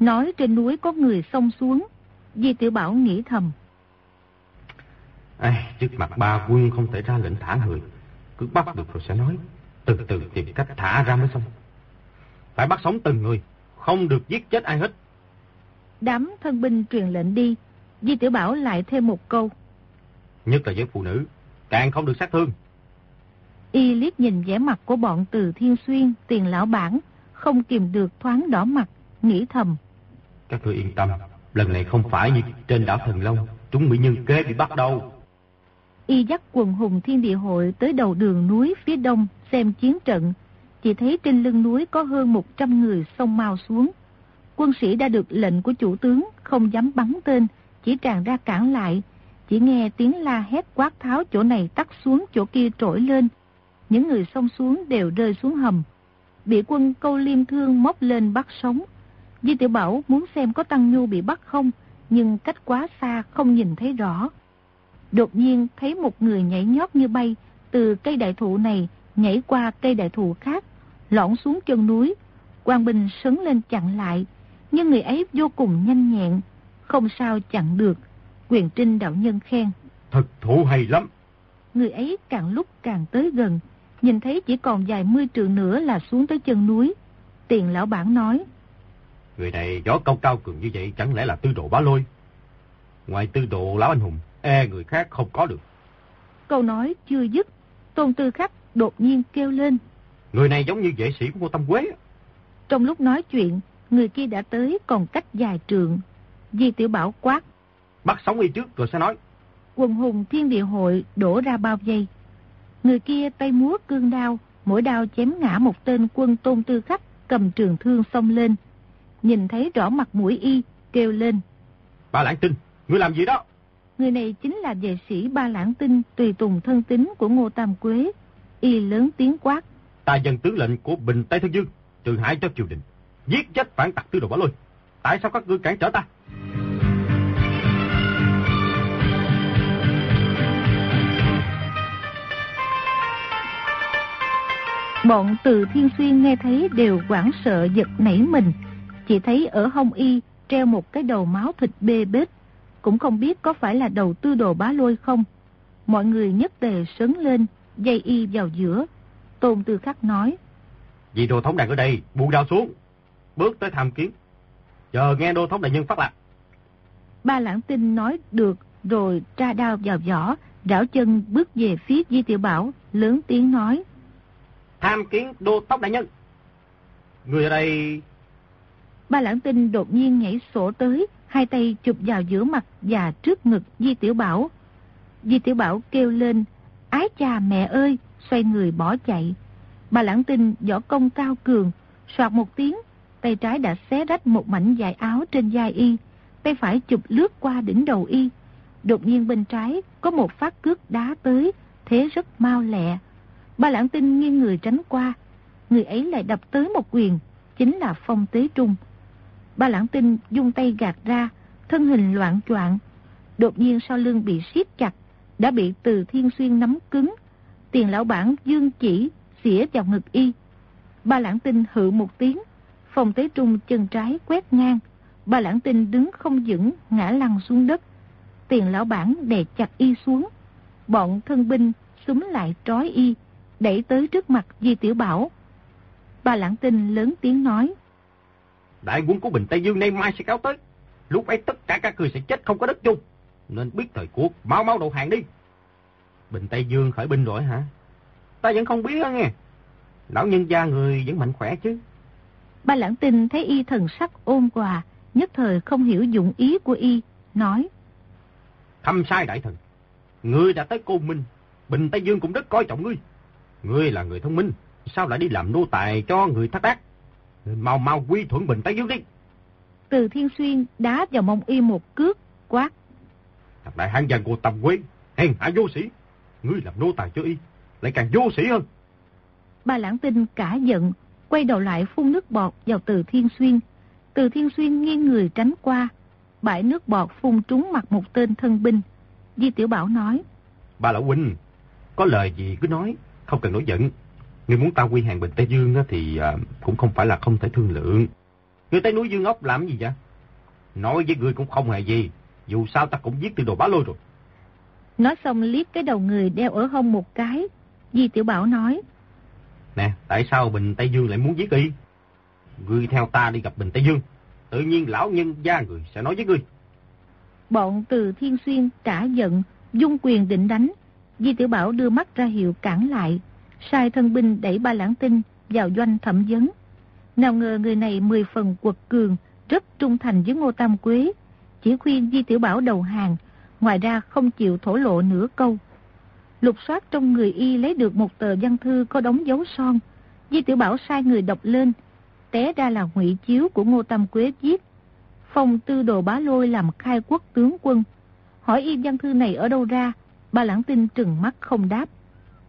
Nói trên núi có người xông xuống, Di Tiểu Bảo nghĩ thầm. À, trước mặt ba quân không thể ra lệnh thả người. Cứ bắt được rồi sẽ nói. Từ từ tìm cách thả ra mới xong. Phải bắt sống từng người. Không được giết chết ai hết. Đám thân binh truyền lệnh đi. Di Tiểu Bảo lại thêm một câu. Nhất là với phụ nữ. Càng không được sát thương. Y liếc nhìn vẻ mặt của bọn từ Thiên Xuyên, tiền lão bản. Không kìm được thoáng đỏ mặt, nghĩ thầm. Các người yên tâm. Lần này không phải như trên đảo Thần Long. Chúng mỹ nhân kế bị bắt đâu y dắt quần hùng thiên địa hội tới đầu đường núi phía đông xem chiến trận. Chỉ thấy trên lưng núi có hơn 100 người xông mau xuống. Quân sĩ đã được lệnh của chủ tướng, không dám bắn tên, chỉ tràn ra cản lại. Chỉ nghe tiếng la hét quát tháo chỗ này tắt xuống chỗ kia trỗi lên. Những người xông xuống đều rơi xuống hầm. Bị quân câu liêm thương móc lên bắt sống. Di tiểu Bảo muốn xem có Tăng Nhu bị bắt không, nhưng cách quá xa không nhìn thấy rõ. Đột nhiên thấy một người nhảy nhót như bay từ cây đại thụ này nhảy qua cây đại thụ khác, lõn xuống chân núi. Quang Bình sấn lên chặn lại, nhưng người ấy vô cùng nhanh nhẹn, không sao chặn được. Quyền Trinh đạo nhân khen. Thật thủ hay lắm. Người ấy càng lúc càng tới gần, nhìn thấy chỉ còn vài mươi trượng nữa là xuống tới chân núi. Tiền lão bản nói. Người này gió cao cao cường như vậy chẳng lẽ là tư độ bá lôi? Ngoài tư độ lão anh hùng, e người khác không có được. Câu nói chưa dứt, Tôn Tư Khắc đột nhiên kêu lên. Người này giống như vệ sĩ của Ngô Tâm Quế. Trong lúc nói chuyện, người kia đã tới còn cách dài trường. Di Tiểu Bảo quát. Bắt sống y trước rồi sẽ nói. Quần hùng thiên địa hội đổ ra bao giây. Người kia tay múa cương đao, mỗi đao chém ngã một tên quân Tôn Tư Khắc cầm trường thương xông lên. Nhìn thấy rõ mặt mũi y, kêu lên. Bà Lãng Tinh, ngươi làm gì đó? Người này chính là vệ sĩ Ba Lãng Tinh tùy tùng thân tín của Ngô Tam Quế. Y lớn tiếng quát. Ta dân tướng lệnh của Bình Tây Thân Dương, trừ hại cho triều đình, giết chết phản tặc tư đồ bá lôi. Tại sao các ngươi cản trở ta? Bọn từ Thiên Xuyên nghe thấy đều quảng sợ giật nảy mình. Chỉ thấy ở hông y treo một cái đầu máu thịt bê bết cũng không biết có phải là đầu tư đồ bá lôi không. Mọi người nhất tề sấn lên, dây y vào giữa. Tôn Tư Khắc nói. Vì đồ thống đàn ở đây, buông đao xuống, bước tới tham kiến. Chờ nghe đô thống đại nhân phát lạc. Ba lãng tinh nói được, rồi tra đao vào vỏ, rảo chân bước về phía Di Tiểu Bảo, lớn tiếng nói. Tham kiến đô tóc đại nhân. Người ở đây... Ba lãng tinh đột nhiên nhảy sổ tới, hai tay chụp vào giữa mặt và trước ngực Di Tiểu Bảo. Di Tiểu Bảo kêu lên, ái cha mẹ ơi, xoay người bỏ chạy. Bà lãng tinh võ công cao cường, soạt một tiếng, tay trái đã xé rách một mảnh dài áo trên vai y, tay phải chụp lướt qua đỉnh đầu y. Đột nhiên bên trái có một phát cước đá tới, thế rất mau lẹ. Bà lãng tinh nghiêng người tránh qua, người ấy lại đập tới một quyền, chính là phong tế trung. Ba lãng tinh dung tay gạt ra, thân hình loạn troạn. Đột nhiên sau lưng bị siết chặt, đã bị từ thiên xuyên nắm cứng. Tiền lão bản dương chỉ, xỉa vào ngực y. Ba lãng tinh hự một tiếng, phòng tế trung chân trái quét ngang. Ba lãng tinh đứng không vững, ngã lăn xuống đất. Tiền lão bản đè chặt y xuống. Bọn thân binh súng lại trói y, đẩy tới trước mặt Di Tiểu Bảo. Ba lãng tinh lớn tiếng nói. Đại quân của Bình Tây Dương nay mai sẽ kéo tới. Lúc ấy tất cả các người sẽ chết không có đất chung. Nên biết thời cuộc, mau mau đầu hàng đi. Bình Tây Dương khởi binh rồi hả? Ta vẫn không biết nghe. Lão nhân gia người vẫn mạnh khỏe chứ. Ba lãng tinh thấy y thần sắc ôn quà, nhất thời không hiểu dụng ý của y, nói. Thăm sai đại thần. Ngươi đã tới Côn Minh, Bình Tây Dương cũng rất coi trọng ngươi. Ngươi là người thông minh, sao lại đi làm nô tài cho người thất ác? Mau mau quy thuận Bình Tây Dương đi. Từ Thiên Xuyên đá vào mông y một cước, quát. Thằng đại hán giang của tầm quế, hèn hạ vô sĩ. Ngươi làm nô tài cho y, lại càng vô sĩ hơn. Ba lãng tinh cả giận, quay đầu lại phun nước bọt vào từ Thiên Xuyên. Từ Thiên Xuyên nghiêng người tránh qua, bãi nước bọt phun trúng mặt một tên thân binh. Di Tiểu Bảo nói. Ba lão huynh, có lời gì cứ nói, không cần nổi giận. Người muốn ta quy hàng Bình Tây Dương thì à, cũng không phải là không thể thương lượng. Người tới núi Dương Ốc làm gì vậy? Nói với người cũng không hề gì. Dù sao ta cũng giết từ đồ bá lôi rồi. Nói xong liếc cái đầu người đeo ở hông một cái. Di Tiểu Bảo nói. Nè, tại sao Bình Tây Dương lại muốn giết y? Ngươi theo ta đi gặp Bình Tây Dương. Tự nhiên lão nhân gia người sẽ nói với ngươi. Bọn từ Thiên Xuyên trả giận, dung quyền định đánh. Di Tiểu Bảo đưa mắt ra hiệu cản lại. Sai thân binh đẩy ba lãng tinh vào doanh thẩm vấn. Nào ngờ người này mười phần quật cường, rất trung thành với Ngô Tam Quế. Chỉ khuyên Di Tiểu Bảo đầu hàng, ngoài ra không chịu thổ lộ nửa câu. Lục soát trong người y lấy được một tờ văn thư có đóng dấu son. Di Tiểu Bảo sai người đọc lên, té ra là ngụy chiếu của Ngô Tam Quế viết. Phong tư đồ bá lôi làm khai quốc tướng quân. Hỏi y văn thư này ở đâu ra, ba lãng tinh trừng mắt không đáp.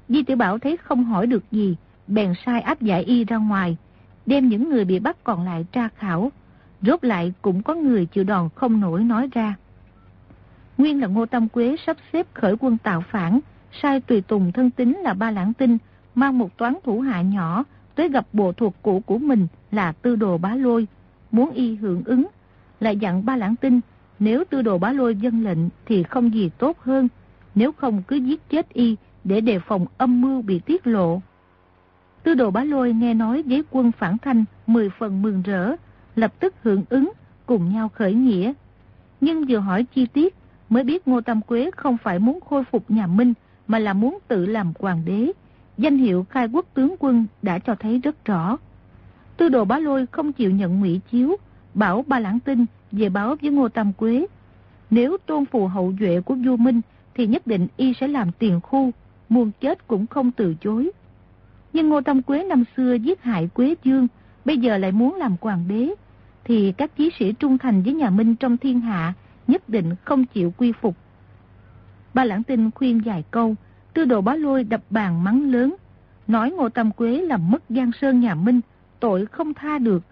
Di Tiểu Bảo thấy không hỏi được gì, bèn sai áp giải y ra ngoài, đem những người bị bắt còn lại tra khảo. Rốt lại cũng có người chịu đòn không nổi nói ra. Nguyên là Ngô Tâm Quế sắp xếp khởi quân tạo phản, sai tùy tùng thân tín là ba lãng tinh, mang một toán thủ hạ nhỏ tới gặp bộ thuộc cũ của mình là tư đồ bá lôi, muốn y hưởng ứng, lại dặn ba lãng tinh, nếu tư đồ bá lôi dân lệnh thì không gì tốt hơn, nếu không cứ giết chết y để đề phòng âm mưu bị tiết lộ. Tư đồ bá lôi nghe nói giấy quân phản thanh mười phần mừng rỡ, lập tức hưởng ứng, cùng nhau khởi nghĩa. Nhưng vừa hỏi chi tiết, mới biết Ngô Tam Quế không phải muốn khôi phục nhà Minh, mà là muốn tự làm hoàng đế. Danh hiệu khai quốc tướng quân đã cho thấy rất rõ. Tư đồ bá lôi không chịu nhận ngụy chiếu, bảo ba lãng tinh về báo với Ngô Tam Quế. Nếu tôn phù hậu duệ của vua Minh thì nhất định y sẽ làm tiền khu, muôn chết cũng không từ chối. Nhưng Ngô Tam Quế năm xưa giết hại Quế Dương, bây giờ lại muốn làm hoàng đế, thì các chí sĩ trung thành với nhà Minh trong thiên hạ nhất định không chịu quy phục. Ba lãng tinh khuyên vài câu, tư đồ bá lôi đập bàn mắng lớn, nói Ngô Tam Quế làm mất Giang Sơn nhà Minh, tội không tha được.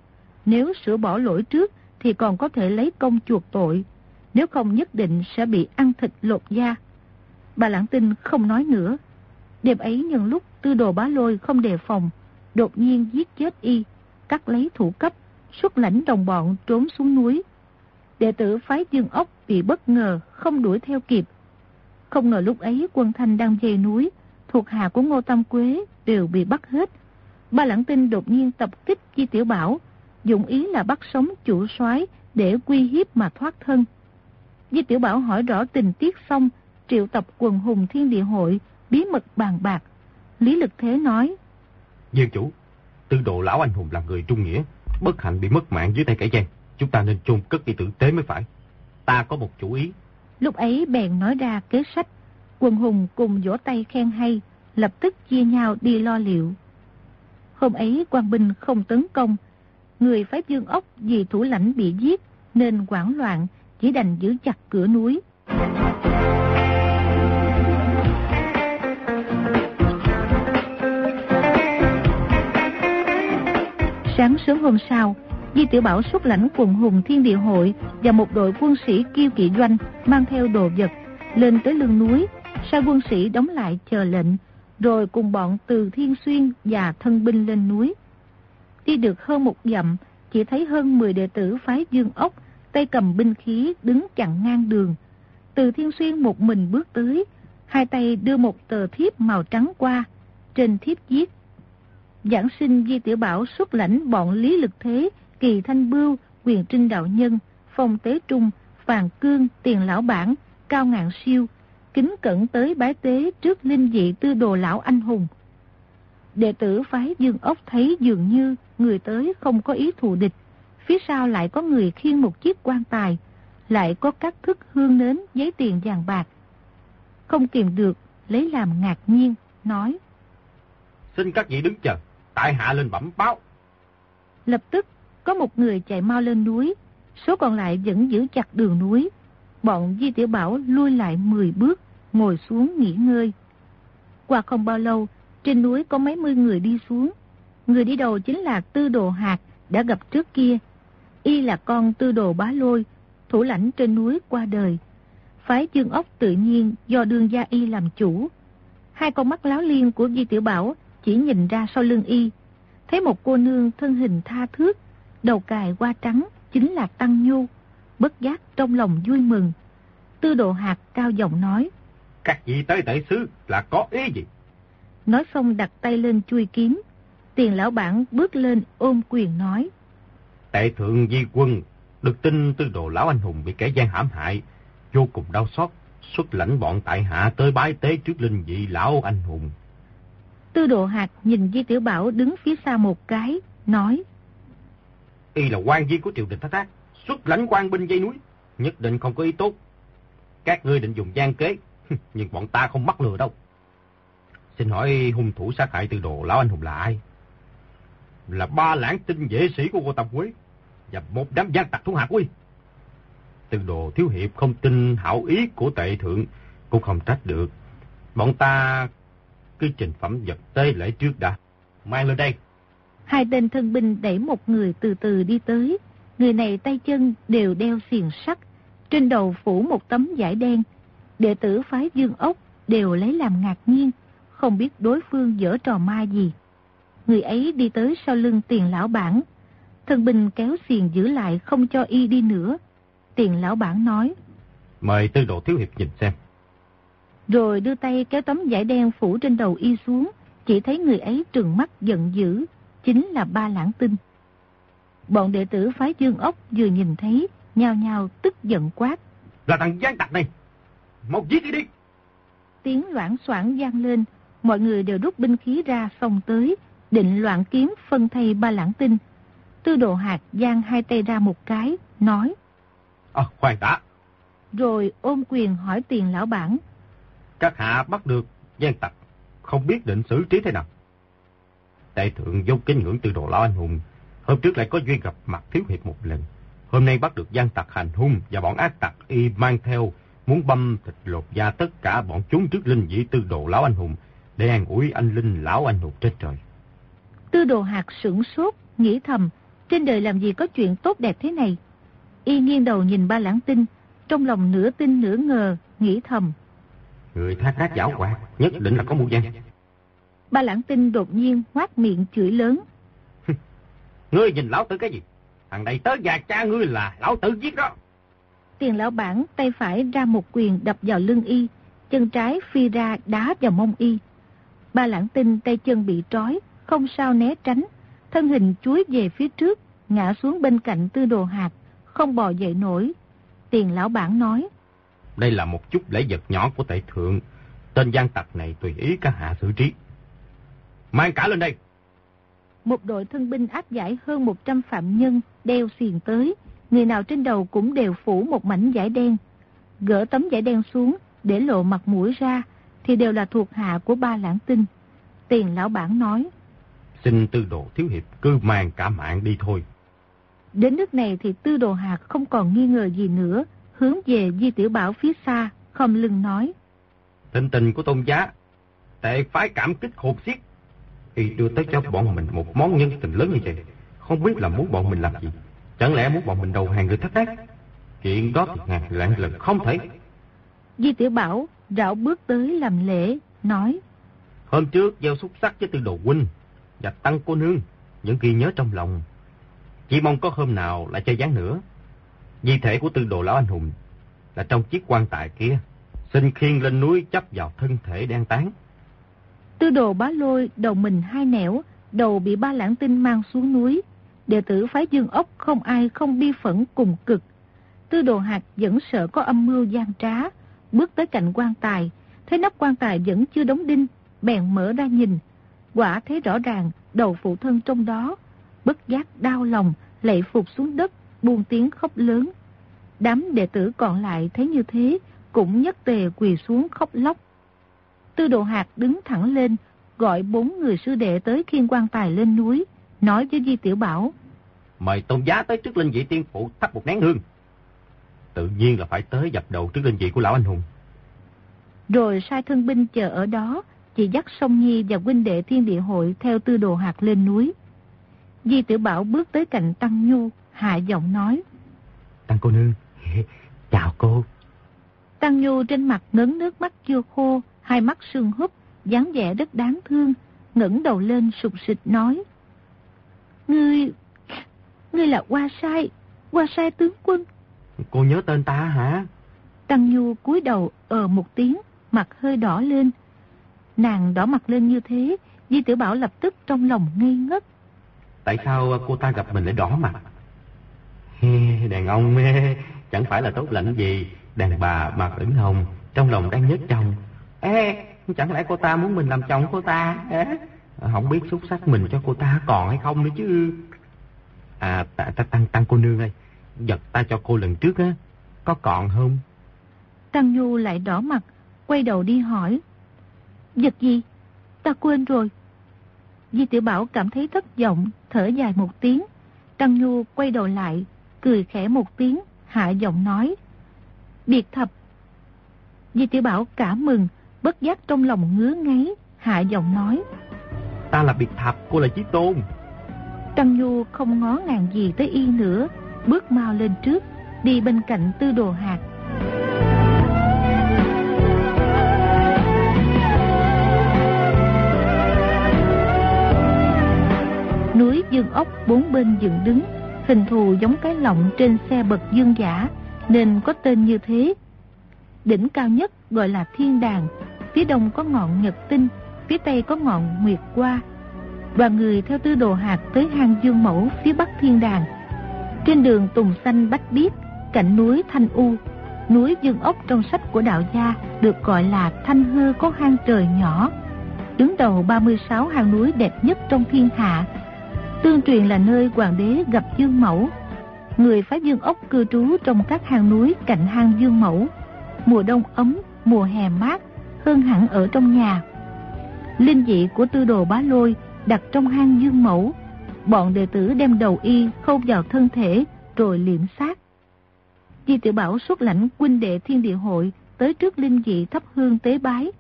Nếu sửa bỏ lỗi trước thì còn có thể lấy công chuộc tội, nếu không nhất định sẽ bị ăn thịt lột da. Bà lãng tinh không nói nữa. Đêm ấy nhân lúc tư đồ bá lôi không đề phòng, đột nhiên giết chết y, cắt lấy thủ cấp, xuất lãnh đồng bọn trốn xuống núi. Đệ tử phái dương ốc bị bất ngờ, không đuổi theo kịp. Không ngờ lúc ấy quân thanh đang dây núi, thuộc hạ của Ngô Tam Quế đều bị bắt hết. Ba lãng tinh đột nhiên tập kích Chi Tiểu Bảo, dụng ý là bắt sống chủ soái để quy hiếp mà thoát thân. Di Tiểu Bảo hỏi rõ tình tiết xong, triệu tập quần hùng thiên địa hội, bí mật bàn bạc. Lý Lực Thế nói, Dương chủ, tư đồ lão anh hùng là người trung nghĩa, bất hạnh bị mất mạng dưới tay kẻ gian. Chúng ta nên chôn cất đi tử tế mới phải. Ta có một chủ ý. Lúc ấy bèn nói ra kế sách. Quần hùng cùng vỗ tay khen hay, lập tức chia nhau đi lo liệu. Hôm ấy quan binh không tấn công. Người phái dương ốc vì thủ lãnh bị giết nên hoảng loạn, chỉ đành giữ chặt cửa núi. Sáng sớm hôm sau, Di Tiểu Bảo xuất lãnh quần hùng thiên địa hội và một đội quân sĩ kiêu kỵ doanh mang theo đồ vật lên tới lưng núi, sai quân sĩ đóng lại chờ lệnh, rồi cùng bọn từ Thiên Xuyên và thân binh lên núi. Đi được hơn một dặm, chỉ thấy hơn 10 đệ tử phái Dương Ốc, tay cầm binh khí đứng chặn ngang đường. Từ Thiên Xuyên một mình bước tới, hai tay đưa một tờ thiếp màu trắng qua, trên thiếp viết. Giảng sinh Di Tiểu Bảo xuất lãnh bọn Lý Lực Thế Kỳ Thanh Bưu, Quyền Trinh Đạo Nhân, Phong Tế Trung, Phàn Cương, Tiền Lão Bản, Cao Ngạn Siêu, kính cẩn tới bái tế trước linh dị tư đồ lão anh hùng. Đệ tử phái Dương Ốc thấy dường như người tới không có ý thù địch, phía sau lại có người khiêng một chiếc quan tài, lại có các thức hương nến giấy tiền vàng bạc. Không kìm được, lấy làm ngạc nhiên, nói. Xin các vị đứng chờ, tại hạ lên bẩm báo. Lập tức có một người chạy mau lên núi, số còn lại vẫn giữ chặt đường núi. Bọn Di Tiểu Bảo lui lại 10 bước, ngồi xuống nghỉ ngơi. Qua không bao lâu, trên núi có mấy mươi người đi xuống. Người đi đầu chính là Tư Đồ Hạt đã gặp trước kia. Y là con Tư Đồ Bá Lôi, thủ lãnh trên núi qua đời. Phái Dương Ốc tự nhiên do đương gia Y làm chủ. Hai con mắt láo liên của Di Tiểu Bảo chỉ nhìn ra sau lưng Y. Thấy một cô nương thân hình tha thước, đầu cài hoa trắng chính là Tăng Nhu, bất giác trong lòng vui mừng. Tư độ hạt cao giọng nói, Các vị tới tể sứ là có ý gì? Nói xong đặt tay lên chui kiếm. Tiền lão bản bước lên ôm quyền nói. Tệ thượng di quân, được tin tư đồ lão anh hùng bị kẻ gian hãm hại, vô cùng đau xót, xuất lãnh bọn tại hạ tới bái tế trước linh vị lão anh hùng. Tư đồ hạt nhìn Di Tiểu Bảo đứng phía xa một cái, nói. Y là quan viên của triều đình thất Thác, xuất lãnh quan binh dây núi, nhất định không có ý tốt. Các ngươi định dùng gian kế, nhưng bọn ta không mắc lừa đâu. Xin hỏi hung thủ sát hại tư đồ lão anh hùng là ai? Là ba lãng tinh dễ sĩ của cô Tập Quế và một đám gian tặc thủ hạ của y. Tư đồ thiếu hiệp không tin hảo ý của tệ thượng cũng không trách được. Bọn ta cứ trình phẩm vật tế lễ trước đã. Mang lên đây. Hai tên thân binh đẩy một người từ từ đi tới. Người này tay chân đều đeo xiềng sắt. Trên đầu phủ một tấm vải đen. Đệ tử phái dương ốc đều lấy làm ngạc nhiên. Không biết đối phương dở trò ma gì. Người ấy đi tới sau lưng tiền lão bản. Thân binh kéo xiềng giữ lại không cho y đi nữa. Tiền lão bản nói. Mời tư đồ thiếu hiệp nhìn xem. Rồi đưa tay kéo tấm vải đen phủ trên đầu y xuống. Chỉ thấy người ấy trừng mắt giận dữ. Chính là ba lãng tinh. Bọn đệ tử phái dương ốc vừa nhìn thấy. Nhao nhao tức giận quát. Là thằng gian tặc này. Một giết đi đi. Tiếng loạn soạn gian lên. Mọi người đều rút binh khí ra xông tới. Định loạn kiếm phân thay ba lãng tinh. Tư đồ hạt giang hai tay ra một cái. Nói. À, khoan đã. Rồi ôm quyền hỏi tiền lão bản. Các hạ bắt được gian tặc, không biết định xử trí thế nào. Đại thượng vô kính ngưỡng từ đồ lão anh hùng. Hôm trước lại có duyên gặp mặt thiếu hiệp một lần. Hôm nay bắt được gian tặc hành hung và bọn ác tặc y mang theo muốn băm thịt lột da tất cả bọn chúng trước linh vị tư đồ lão anh hùng để an ủi anh linh lão anh hùng trên trời. Tư đồ hạt sửng sốt, nghĩ thầm, trên đời làm gì có chuyện tốt đẹp thế này. Y nghiêng đầu nhìn ba lãng tinh, trong lòng nửa tin nửa ngờ, nghĩ thầm. Người thác ác giảo quạt, nhất định là có mưu gian. Ba lãng tinh đột nhiên hoát miệng chửi lớn. ngươi nhìn lão tử cái gì? Thằng này tới già cha ngươi là lão tử giết đó. Tiền lão bản tay phải ra một quyền đập vào lưng y, chân trái phi ra đá vào mông y. Ba lãng tinh tay chân bị trói, không sao né tránh, thân hình chuối về phía trước, ngã xuống bên cạnh tư đồ hạt, không bò dậy nổi. Tiền lão bản nói. Đây là một chút lễ vật nhỏ của tệ thượng. Tên gian tặc này tùy ý các hạ xử trí. Mang cả lên đây. Một đội thân binh áp giải hơn 100 phạm nhân đeo xiền tới. Người nào trên đầu cũng đều phủ một mảnh vải đen. Gỡ tấm vải đen xuống để lộ mặt mũi ra thì đều là thuộc hạ của ba lãng tinh. Tiền lão bản nói. Xin tư đồ thiếu hiệp cứ mang cả mạng đi thôi. Đến nước này thì tư đồ hạt không còn nghi ngờ gì nữa, hướng về Di Tiểu Bảo phía xa, không lưng nói. Tình tình của tôn giá, tệ phái cảm kích khôn xiết. Y đưa tới cho bọn mình một món nhân tình lớn như vậy, không biết là muốn bọn mình làm gì. Chẳng lẽ muốn bọn mình đầu hàng người thất tác? Chuyện đó thì ngàn lạng lần không thể. Di Tiểu Bảo rảo bước tới làm lễ, nói. Hôm trước giao xúc sắc với tư đồ huynh và tăng cô nương, những ghi nhớ trong lòng. Chỉ mong có hôm nào lại chơi gián nữa. Di thể của tư đồ lão anh hùng là trong chiếc quan tài kia. Xin khiên lên núi chấp vào thân thể đang tán. Tư đồ bá lôi đầu mình hai nẻo, đầu bị ba lãng tinh mang xuống núi. Đệ tử phái dương ốc không ai không bi phẫn cùng cực. Tư đồ hạt vẫn sợ có âm mưu gian trá. Bước tới cạnh quan tài, thấy nắp quan tài vẫn chưa đóng đinh, bèn mở ra nhìn. Quả thấy rõ ràng đầu phụ thân trong đó. Bất giác đau lòng, lệ phục xuống đất, buông tiếng khóc lớn. Đám đệ tử còn lại thấy như thế, cũng nhất tề quỳ xuống khóc lóc. Tư đồ hạt đứng thẳng lên, gọi bốn người sư đệ tới khiên quan tài lên núi, nói với Di Tiểu Bảo. Mời tôn giá tới trước linh vị tiên phụ thắp một nén hương. Tự nhiên là phải tới dập đầu trước linh vị của lão anh hùng. Rồi sai thân binh chờ ở đó, chỉ dắt sông Nhi và huynh đệ thiên địa hội theo tư đồ hạt lên núi. Di Tiểu Bảo bước tới cạnh Tăng Nhu, hạ giọng nói. Tăng cô nương, chào cô. Tăng Nhu trên mặt ngấn nước mắt chưa khô, hai mắt sưng húp, dáng vẻ rất đáng thương, ngẩng đầu lên sụp sịch nói. Ngươi, ngươi là Hoa Sai, Hoa Sai tướng quân. Cô nhớ tên ta hả? Tăng Nhu cúi đầu ờ một tiếng, mặt hơi đỏ lên. Nàng đỏ mặt lên như thế, Di Tiểu Bảo lập tức trong lòng ngây ngất. Tại sao cô ta gặp mình lại đỏ mặt? Đàn ông chẳng phải là tốt lạnh gì, đàn bà mặt ửng hồng, trong lòng đang nhớ chồng. Ê, chẳng lẽ cô ta muốn mình làm chồng cô ta? Ê, không biết xúc sắc mình cho cô ta còn hay không nữa chứ. À, ta, ta tăng tăng cô nương ơi, giật ta cho cô lần trước á, có còn không? Tăng Nhu lại đỏ mặt, quay đầu đi hỏi. Giật gì? Ta quên rồi. Di Tiểu Bảo cảm thấy thất vọng, thở dài một tiếng. Tăng Nhu quay đầu lại, cười khẽ một tiếng, hạ giọng nói. Biệt thập. Di Tiểu Bảo cả mừng, bất giác trong lòng ngứa ngáy, hạ giọng nói. Ta là biệt thập, cô là Chí Tôn. Tăng Nhu không ngó ngàng gì tới y nữa, bước mau lên trước, đi bên cạnh tư đồ hạt. Núi dương ốc bốn bên dựng đứng, hình thù giống cái lọng trên xe bậc dương giả, nên có tên như thế. Đỉnh cao nhất gọi là thiên đàng, phía đông có ngọn nhật tinh, phía tây có ngọn nguyệt qua. Đoàn người theo tư đồ hạt tới hang dương mẫu phía bắc thiên đàng. Trên đường Tùng Xanh Bách Biết, cạnh núi Thanh U, núi Dương Ốc trong sách của đạo gia được gọi là Thanh Hư có hang trời nhỏ. Đứng đầu 36 hang núi đẹp nhất trong thiên hạ. Tương truyền là nơi hoàng đế gặp Dương Mẫu. Người phá Dương Ốc cư trú trong các hang núi cạnh hang Dương Mẫu. Mùa đông ấm, mùa hè mát, hơn hẳn ở trong nhà. Linh dị của tư đồ bá lôi đặt trong hang Dương Mẫu bọn đệ tử đem đầu y khâu vào thân thể rồi liệm xác. Di tiểu Bảo xuất lãnh quân đệ thiên địa hội tới trước linh dị thắp hương tế bái,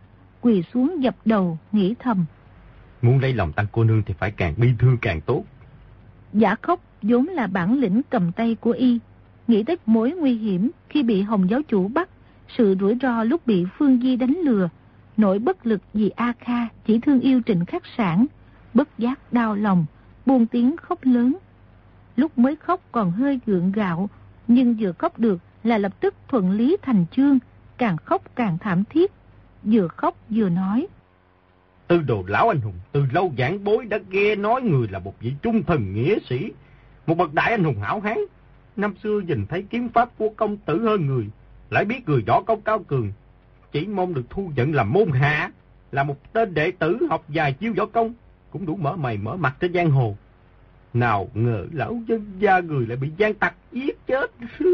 quỳ xuống dập đầu, nghĩ thầm. Muốn lấy lòng tăng cô nương thì phải càng bi thương càng tốt. Giả khóc vốn là bản lĩnh cầm tay của y, nghĩ tới mối nguy hiểm khi bị Hồng giáo chủ bắt, sự rủi ro lúc bị Phương Di đánh lừa, nỗi bất lực vì A Kha chỉ thương yêu trịnh khắc sản, bất giác đau lòng, buông tiếng khóc lớn. Lúc mới khóc còn hơi gượng gạo, nhưng vừa khóc được là lập tức thuận lý thành chương, càng khóc càng thảm thiết. Vừa khóc vừa nói. Tư đồ lão anh hùng, từ lâu giảng bối đã nghe nói người là một vị trung thần nghĩa sĩ, một bậc đại anh hùng hảo hán. Năm xưa nhìn thấy kiếm pháp của công tử hơn người, lại biết người võ công cao cường, chỉ mong được thu nhận làm môn hạ, là một tên đệ tử học dài chiêu võ công, cũng đủ mở mày mở mặt trên giang hồ. Nào ngờ lão dân gia người lại bị gian tặc giết chết.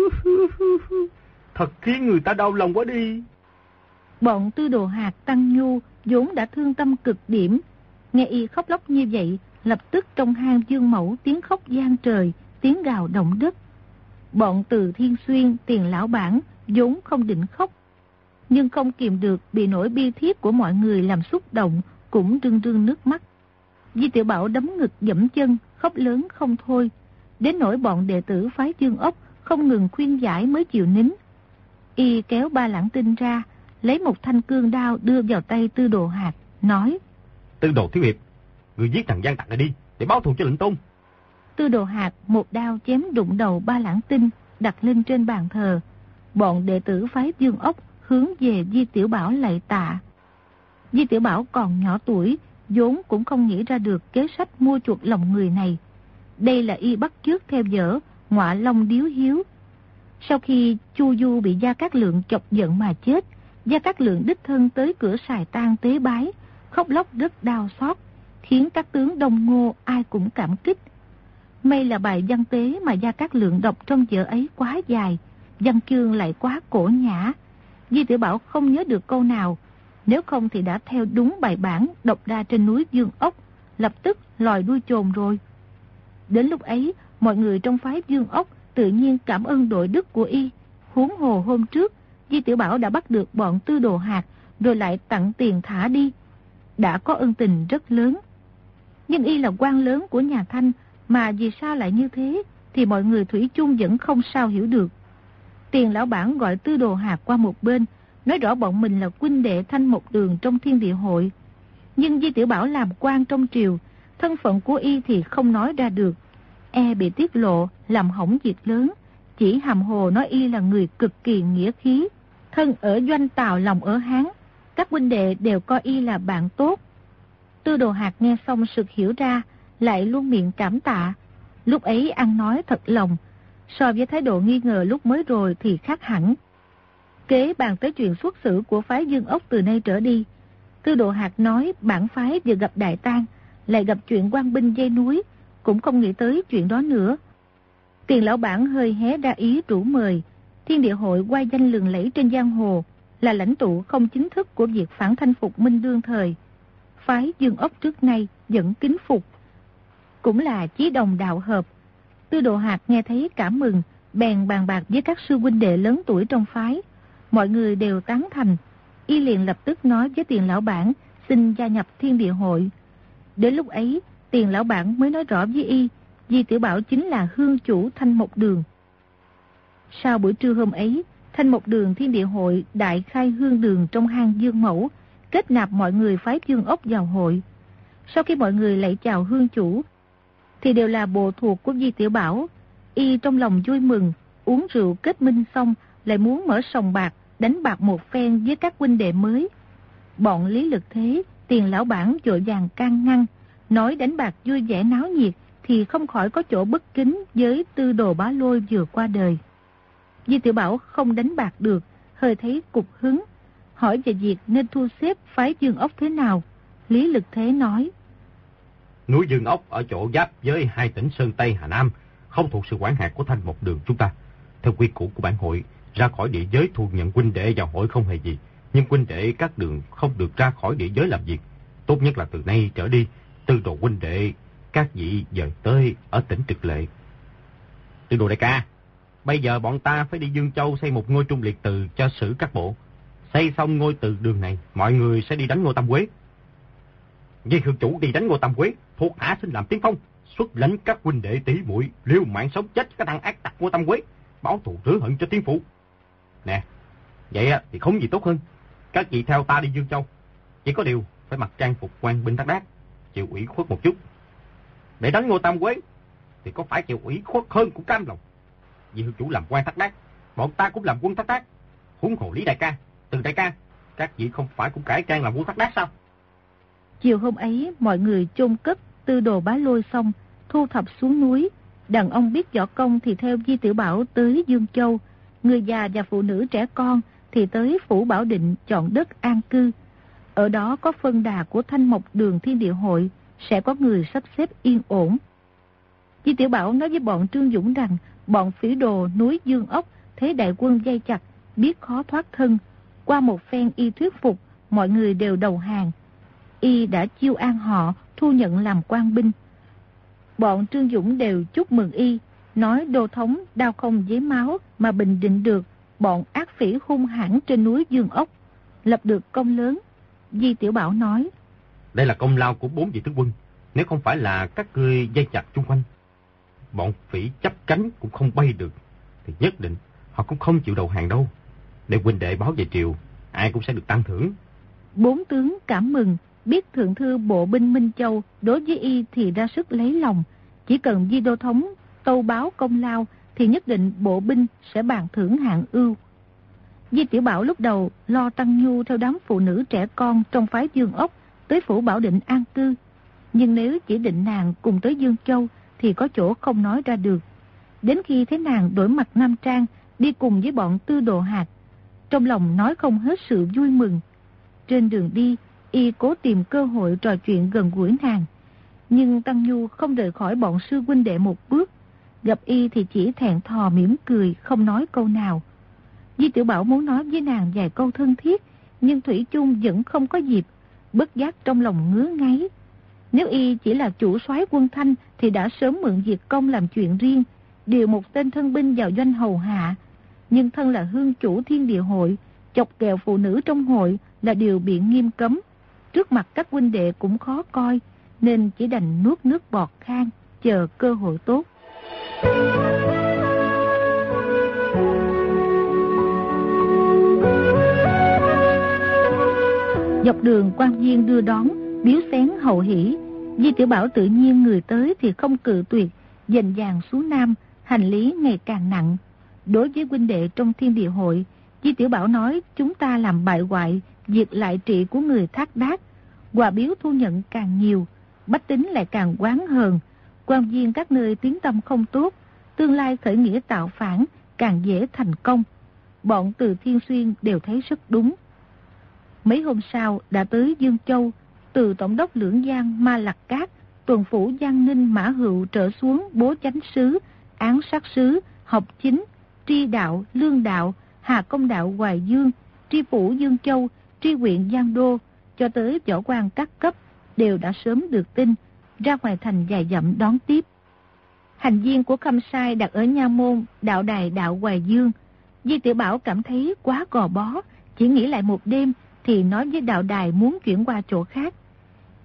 Thật khiến người ta đau lòng quá đi. Bọn tư đồ hạt tăng nhu vốn đã thương tâm cực điểm. Nghe y khóc lóc như vậy, lập tức trong hang dương mẫu tiếng khóc gian trời, tiếng gào động đất. Bọn từ thiên xuyên, tiền lão bản, vốn không định khóc. Nhưng không kìm được bị nỗi bi thiết của mọi người làm xúc động, cũng rưng rưng nước mắt. Di Tiểu Bảo đấm ngực dẫm chân, khóc lớn không thôi. Đến nỗi bọn đệ tử phái dương ốc không ngừng khuyên giải mới chịu nín. Y kéo ba lãng tinh ra, lấy một thanh cương đao đưa vào tay tư đồ hạt, nói. Tư đồ thiếu hiệp, người giết thằng Giang Tặc này đi, để báo thù cho lệnh tôn. Tư đồ hạt một đao chém đụng đầu ba lãng tinh, đặt lên trên bàn thờ. Bọn đệ tử phái dương ốc hướng về Di Tiểu Bảo lạy tạ. Di Tiểu Bảo còn nhỏ tuổi, vốn cũng không nghĩ ra được kế sách mua chuộc lòng người này. Đây là y bắt chước theo dở, ngọa long điếu hiếu. Sau khi Chu Du bị Gia Cát Lượng chọc giận mà chết, Gia Cát Lượng đích thân tới cửa xài tang tế bái, khóc lóc rất đau xót, khiến các tướng đông ngô ai cũng cảm kích. May là bài văn tế mà Gia Cát Lượng đọc trong vở ấy quá dài, văn chương lại quá cổ nhã. Di tiểu Bảo không nhớ được câu nào, nếu không thì đã theo đúng bài bản đọc ra trên núi Dương Ốc, lập tức lòi đuôi chồn rồi. Đến lúc ấy, mọi người trong phái Dương Ốc tự nhiên cảm ơn đội đức của y. Huống hồ hôm trước, Di Tiểu Bảo đã bắt được bọn tư đồ hạt, rồi lại tặng tiền thả đi. Đã có ân tình rất lớn. Nhưng y là quan lớn của nhà Thanh, mà vì sao lại như thế, thì mọi người thủy chung vẫn không sao hiểu được. Tiền lão bản gọi tư đồ hạt qua một bên, nói rõ bọn mình là huynh đệ thanh một đường trong thiên địa hội. Nhưng Di Tiểu Bảo làm quan trong triều, thân phận của y thì không nói ra được. E bị tiết lộ, làm hỏng việc lớn, chỉ hàm hồ nói y là người cực kỳ nghĩa khí, thân ở doanh tàu lòng ở Hán. các huynh đệ đều coi y là bạn tốt. Tư đồ hạt nghe xong sực hiểu ra, lại luôn miệng cảm tạ. Lúc ấy ăn nói thật lòng, so với thái độ nghi ngờ lúc mới rồi thì khác hẳn. Kế bàn tới chuyện xuất xử của phái Dương Ốc từ nay trở đi. Tư độ hạt nói bản phái vừa gặp đại tang lại gặp chuyện quan binh dây núi, cũng không nghĩ tới chuyện đó nữa. Tiền lão bản hơi hé ra ý rủ mời, thiên địa hội qua danh lường lẫy trên giang hồ, là lãnh tụ không chính thức của việc phản thanh phục minh đương thời. Phái Dương Ốc trước nay vẫn kính phục. Cũng là chí đồng đạo hợp. Tư độ hạt nghe thấy cảm mừng, bèn bàn bạc với các sư huynh đệ lớn tuổi trong phái. Mọi người đều tán thành. Y liền lập tức nói với tiền lão bản xin gia nhập thiên địa hội. Đến lúc ấy, tiền lão bản mới nói rõ với Y, Di Tiểu Bảo chính là hương chủ Thanh Mộc Đường. Sau buổi trưa hôm ấy, Thanh Mộc Đường Thiên Địa Hội đại khai hương đường trong hang Dương Mẫu, kết nạp mọi người phái Dương Ốc vào hội. Sau khi mọi người lại chào hương chủ, thì đều là bộ thuộc của Di Tiểu Bảo. Y trong lòng vui mừng, uống rượu kết minh xong, lại muốn mở sòng bạc, đánh bạc một phen với các huynh đệ mới. Bọn lý lực thế, tiền lão bản dội vàng can ngăn, nói đánh bạc vui vẻ náo nhiệt, thì không khỏi có chỗ bất kính với tư đồ bá lôi vừa qua đời. Di Tiểu Bảo không đánh bạc được, hơi thấy cục hứng, hỏi về việc nên thu xếp phái Dương Ốc thế nào. Lý Lực Thế nói. Núi Dương Ốc ở chỗ giáp với hai tỉnh Sơn Tây Hà Nam, không thuộc sự quản hạt của thanh một đường chúng ta. Theo quy củ của bản hội, ra khỏi địa giới thu nhận huynh đệ vào hội không hề gì, nhưng huynh đệ các đường không được ra khỏi địa giới làm việc. Tốt nhất là từ nay trở đi, tư đồ huynh đệ, các vị dời tới ở tỉnh Trực Lệ. Tư đồ đại ca, bây giờ bọn ta phải đi Dương Châu xây một ngôi trung liệt từ cho sử các bộ. Xây xong ngôi từ đường này, mọi người sẽ đi đánh Ngô Tam Quế. Vì hương chủ đi đánh Ngô Tam Quế, thuộc hạ xin làm tiếng phong, xuất lãnh các huynh đệ tỷ muội liêu mạng sống chết cái thằng ác tặc Ngô Tam Quế, báo thù rửa hận cho tiên phụ. Nè, vậy thì không gì tốt hơn. Các vị theo ta đi Dương Châu. Chỉ có điều phải mặc trang phục quan binh đắc đác, chịu ủy khuất một chút. Để đánh Ngô Tam Quế thì có phải chịu ủy khuất hơn cũng cam lòng. Vì hương chủ làm quan thất đác, bọn ta cũng làm quân thất đác. Huống hồ Lý đại ca, Từ đại ca, các vị không phải cũng cải trang làm quân thất đác sao? Chiều hôm ấy, mọi người chôn cất tư đồ bá lôi xong, thu thập xuống núi. Đàn ông biết võ công thì theo Di Tiểu Bảo tới Dương Châu, người già và phụ nữ trẻ con thì tới Phủ Bảo Định chọn đất an cư. Ở đó có phân đà của Thanh Mộc Đường Thiên Địa Hội, sẽ có người sắp xếp yên ổn. Di Tiểu Bảo nói với bọn Trương Dũng rằng bọn phỉ đồ núi Dương Ốc thấy đại quân dây chặt, biết khó thoát thân. Qua một phen y thuyết phục, mọi người đều đầu hàng. Y đã chiêu an họ, thu nhận làm quan binh. Bọn Trương Dũng đều chúc mừng y, nói đô thống đau không giấy máu mà bình định được bọn ác phỉ hung hãn trên núi Dương Ốc, lập được công lớn. Di Tiểu Bảo nói, Đây là công lao của bốn vị tướng quân, nếu không phải là các ngươi dây chặt chung quanh, bọn phỉ chấp cánh cũng không bay được, thì nhất định họ cũng không chịu đầu hàng đâu. Để huynh đệ báo về triều, ai cũng sẽ được tăng thưởng. Bốn tướng cảm mừng, biết thượng thư bộ binh Minh Châu đối với y thì ra sức lấy lòng. Chỉ cần Di Đô Thống tâu báo công lao thì nhất định bộ binh sẽ bàn thưởng hạng ưu. Di Tiểu Bảo lúc đầu lo tăng nhu theo đám phụ nữ trẻ con trong phái Dương Ốc tới phủ Bảo Định an cư. Nhưng nếu chỉ định nàng cùng tới Dương Châu thì có chỗ không nói ra được. Đến khi thấy nàng đổi mặt Nam Trang đi cùng với bọn tư đồ hạt, trong lòng nói không hết sự vui mừng. Trên đường đi, y cố tìm cơ hội trò chuyện gần gũi nàng. Nhưng Tăng Nhu không rời khỏi bọn sư huynh đệ một bước. Gặp y thì chỉ thẹn thò mỉm cười, không nói câu nào. Di Tiểu Bảo muốn nói với nàng vài câu thân thiết, nhưng Thủy chung vẫn không có dịp, bất giác trong lòng ngứa ngáy. Nếu y chỉ là chủ soái quân thanh thì đã sớm mượn việc công làm chuyện riêng, điều một tên thân binh vào doanh hầu hạ. Nhưng thân là hương chủ thiên địa hội, chọc kèo phụ nữ trong hội là điều bị nghiêm cấm. Trước mặt các huynh đệ cũng khó coi, nên chỉ đành nuốt nước bọt khang, chờ cơ hội tốt. Dọc đường quan viên đưa đón, biếu xén hậu hỷ. Di Tiểu Bảo tự nhiên người tới thì không cự tuyệt, dành dàng xuống Nam, hành lý ngày càng nặng. Đối với huynh đệ trong thiên địa hội, Di Tiểu Bảo nói chúng ta làm bại hoại diệt lại trị của người thác đác, quà biếu thu nhận càng nhiều, bách tính lại càng quán hờn, quan viên các nơi tiếng tâm không tốt, tương lai khởi nghĩa tạo phản càng dễ thành công. Bọn từ Thiên Xuyên đều thấy rất đúng. Mấy hôm sau đã tới Dương Châu, từ Tổng đốc Lưỡng Giang Ma Lạc Cát, tuần phủ Giang Ninh Mã Hữu trở xuống bố chánh sứ, án sát sứ, học chính, tri đạo, lương đạo, hà công đạo Hoài Dương, tri phủ Dương Châu, tri huyện Giang Đô, cho tới võ quan các cấp, đều đã sớm được tin, ra ngoài thành dài dặm đón tiếp. Hành viên của Khâm Sai đặt ở Nha Môn, đạo đài đạo Hoài Dương. Di Tiểu Bảo cảm thấy quá gò bó, chỉ nghĩ lại một đêm thì nói với đạo đài muốn chuyển qua chỗ khác.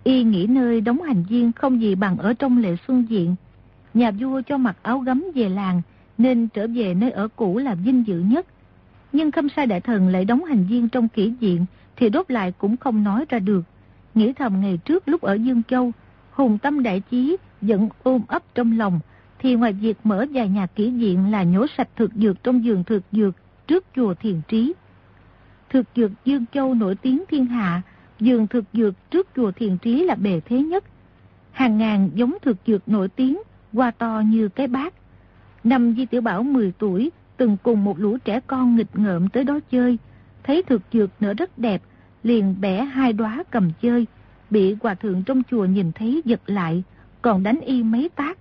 Y nghĩ nơi đóng hành viên không gì bằng ở trong lệ xuân diện. Nhà vua cho mặc áo gấm về làng, nên trở về nơi ở cũ là vinh dự nhất. Nhưng Khâm Sai Đại Thần lại đóng hành viên trong kỷ diện, thì đốt lại cũng không nói ra được. Nghĩ thầm ngày trước lúc ở Dương Châu, hùng tâm đại chí vẫn ôm ấp trong lòng, thì ngoài việc mở vài nhà kỷ diện là nhổ sạch thực dược trong giường thực dược trước chùa Thiền Trí. Thực dược Dương Châu nổi tiếng thiên hạ, dường thực dược trước chùa Thiền Trí là bề thế nhất. Hàng ngàn giống thực dược nổi tiếng, hoa to như cái bát. Năm Di Tiểu Bảo 10 tuổi, từng cùng một lũ trẻ con nghịch ngợm tới đó chơi, thấy thực dược nở rất đẹp, liền bẻ hai đóa cầm chơi, bị hòa thượng trong chùa nhìn thấy giật lại, còn đánh y mấy tác.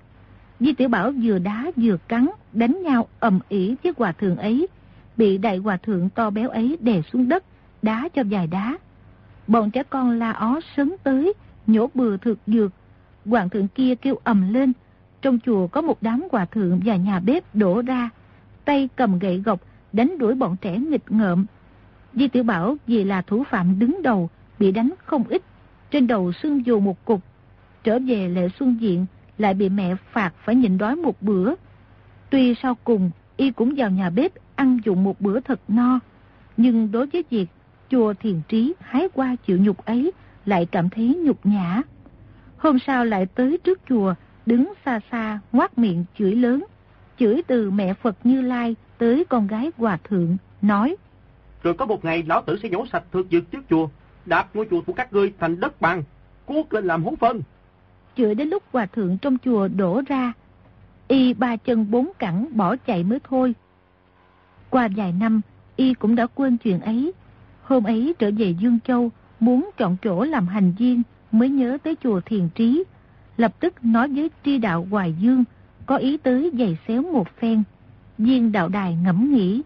Di Tiểu Bảo vừa đá vừa cắn, đánh nhau ầm ỉ với hòa thượng ấy, bị đại hòa thượng to béo ấy đè xuống đất, đá cho vài đá. Bọn trẻ con la ó sấn tới, nhổ bừa thực dược. Hoàng thượng kia kêu ầm lên. Trong chùa có một đám hòa thượng và nhà bếp đổ ra, tay cầm gậy gộc, đánh đuổi bọn trẻ nghịch ngợm. Di Tiểu Bảo vì là thủ phạm đứng đầu, bị đánh không ít, trên đầu xương dù một cục. Trở về lệ xuân diện, lại bị mẹ phạt phải nhịn đói một bữa. Tuy sau cùng, y cũng vào nhà bếp ăn dụng một bữa thật no, nhưng đối với việc chùa thiền trí hái qua chịu nhục ấy lại cảm thấy nhục nhã. Hôm sau lại tới trước chùa, đứng xa xa, ngoát miệng chửi lớn, chửi từ mẹ Phật Như Lai tới con gái Hòa Thượng, nói Rồi có một ngày lão tử sẽ nhổ sạch thực dược trước chùa, đạp ngôi chùa của các ngươi thành đất bằng, cuốc lên làm hố phân. Chửi đến lúc Hòa Thượng trong chùa đổ ra, y ba chân bốn cẳng bỏ chạy mới thôi. Qua vài năm, y cũng đã quên chuyện ấy. Hôm ấy trở về Dương Châu, muốn chọn chỗ làm hành viên mới nhớ tới chùa Thiền Trí. Lập tức nói với tri đạo Hoài Dương, có ý tới giày xéo một phen. Viên đạo đài ngẫm nghĩ.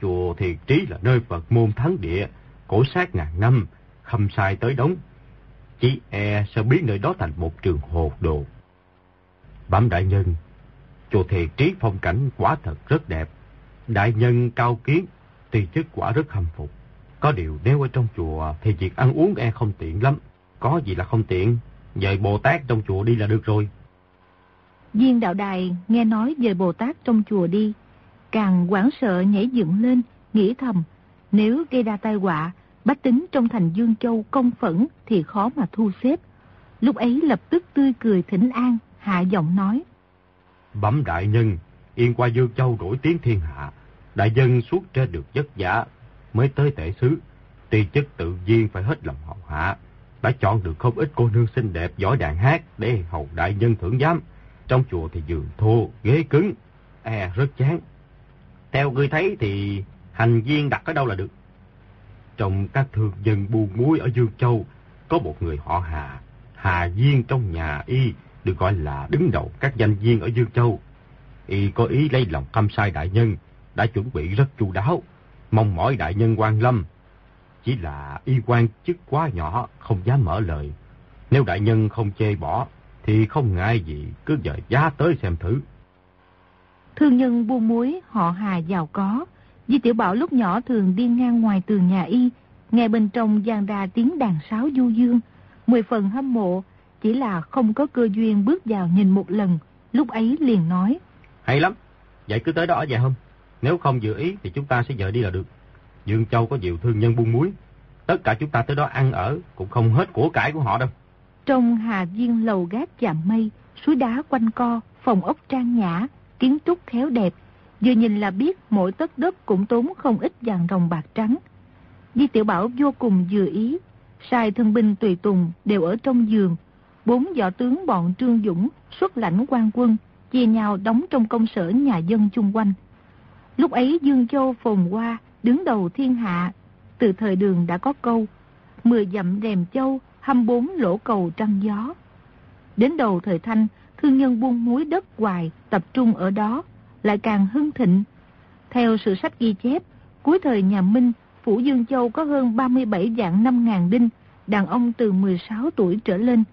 Chùa Thiền Trí là nơi Phật môn thắng địa, cổ sát ngàn năm, khâm sai tới đống. Chỉ e sẽ biến nơi đó thành một trường hồ đồ. Bẩm đại nhân, chùa Thiền Trí phong cảnh quả thật rất đẹp. Đại nhân cao kiến, tùy chức quả rất khâm phục. Có điều nếu ở trong chùa thì việc ăn uống e không tiện lắm. Có gì là không tiện, dời Bồ Tát trong chùa đi là được rồi. Viên đạo đài nghe nói về Bồ Tát trong chùa đi, càng quảng sợ nhảy dựng lên, nghĩ thầm, nếu gây ra tai họa, bách tính trong thành Dương Châu công phẫn thì khó mà thu xếp. Lúc ấy lập tức tươi cười thỉnh an, hạ giọng nói. Bẩm đại nhân, Yên qua Dương Châu nổi tiếng thiên hạ, đại dân suốt trên được vất giả mới tới tể xứ. Tuy chức tự nhiên phải hết lòng hậu hạ, đã chọn được không ít cô nương xinh đẹp giỏi đàn hát để hầu đại nhân thưởng giám. Trong chùa thì giường thô, ghế cứng, e rất chán. Theo ngươi thấy thì hành viên đặt ở đâu là được? Trong các thương dân buôn muối ở Dương Châu, có một người họ Hà, Hà Viên trong nhà y, được gọi là đứng đầu các danh viên ở Dương Châu. Y có ý lấy lòng căm sai đại nhân, đã chuẩn bị rất chu đáo, mong mỏi đại nhân quan lâm. Chỉ là y quan chức quá nhỏ, không dám mở lời. Nếu đại nhân không chê bỏ, thì không ngại gì, cứ dời giá tới xem thử. Thương nhân buôn muối, họ Hà giàu có. Di Tiểu Bảo lúc nhỏ thường đi ngang ngoài tường nhà y, nghe bên trong gian ra tiếng đàn sáo du dương. Mười phần hâm mộ, chỉ là không có cơ duyên bước vào nhìn một lần, lúc ấy liền nói. Hay lắm, vậy cứ tới đó ở nhà không? Nếu không dự ý thì chúng ta sẽ dời đi là được. Dương Châu có nhiều thương nhân buôn muối. Tất cả chúng ta tới đó ăn ở cũng không hết của cải của họ đâu. Trong hà viên lầu gác chạm mây, suối đá quanh co, phòng ốc trang nhã, kiến trúc khéo đẹp. Vừa nhìn là biết mỗi tấc đất cũng tốn không ít vàng rồng bạc trắng. Di Tiểu Bảo vô cùng vừa ý, sai thân binh tùy tùng đều ở trong giường. Bốn võ tướng bọn Trương Dũng xuất lãnh quan quân, chia nhau đóng trong công sở nhà dân chung quanh. Lúc ấy Dương Châu phồn hoa, đứng đầu thiên hạ, từ thời đường đã có câu, mười dặm rèm châu, hăm bốn lỗ cầu trăng gió. Đến đầu thời Thanh, thương nhân buôn muối đất hoài tập trung ở đó, lại càng hưng thịnh. Theo sự sách ghi chép, cuối thời nhà Minh, Phủ Dương Châu có hơn 37 dạng 5.000 đinh, đàn ông từ 16 tuổi trở lên.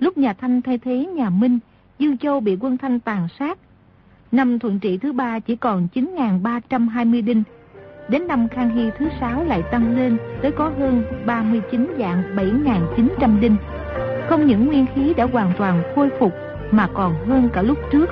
Lúc nhà Thanh thay thế nhà Minh, Dương Châu bị quân Thanh tàn sát. Năm thuận trị thứ ba chỉ còn 9.320 đinh. Đến năm Khang Hy thứ sáu lại tăng lên tới có hơn 39 dạng 7.900 đinh. Không những nguyên khí đã hoàn toàn khôi phục mà còn hơn cả lúc trước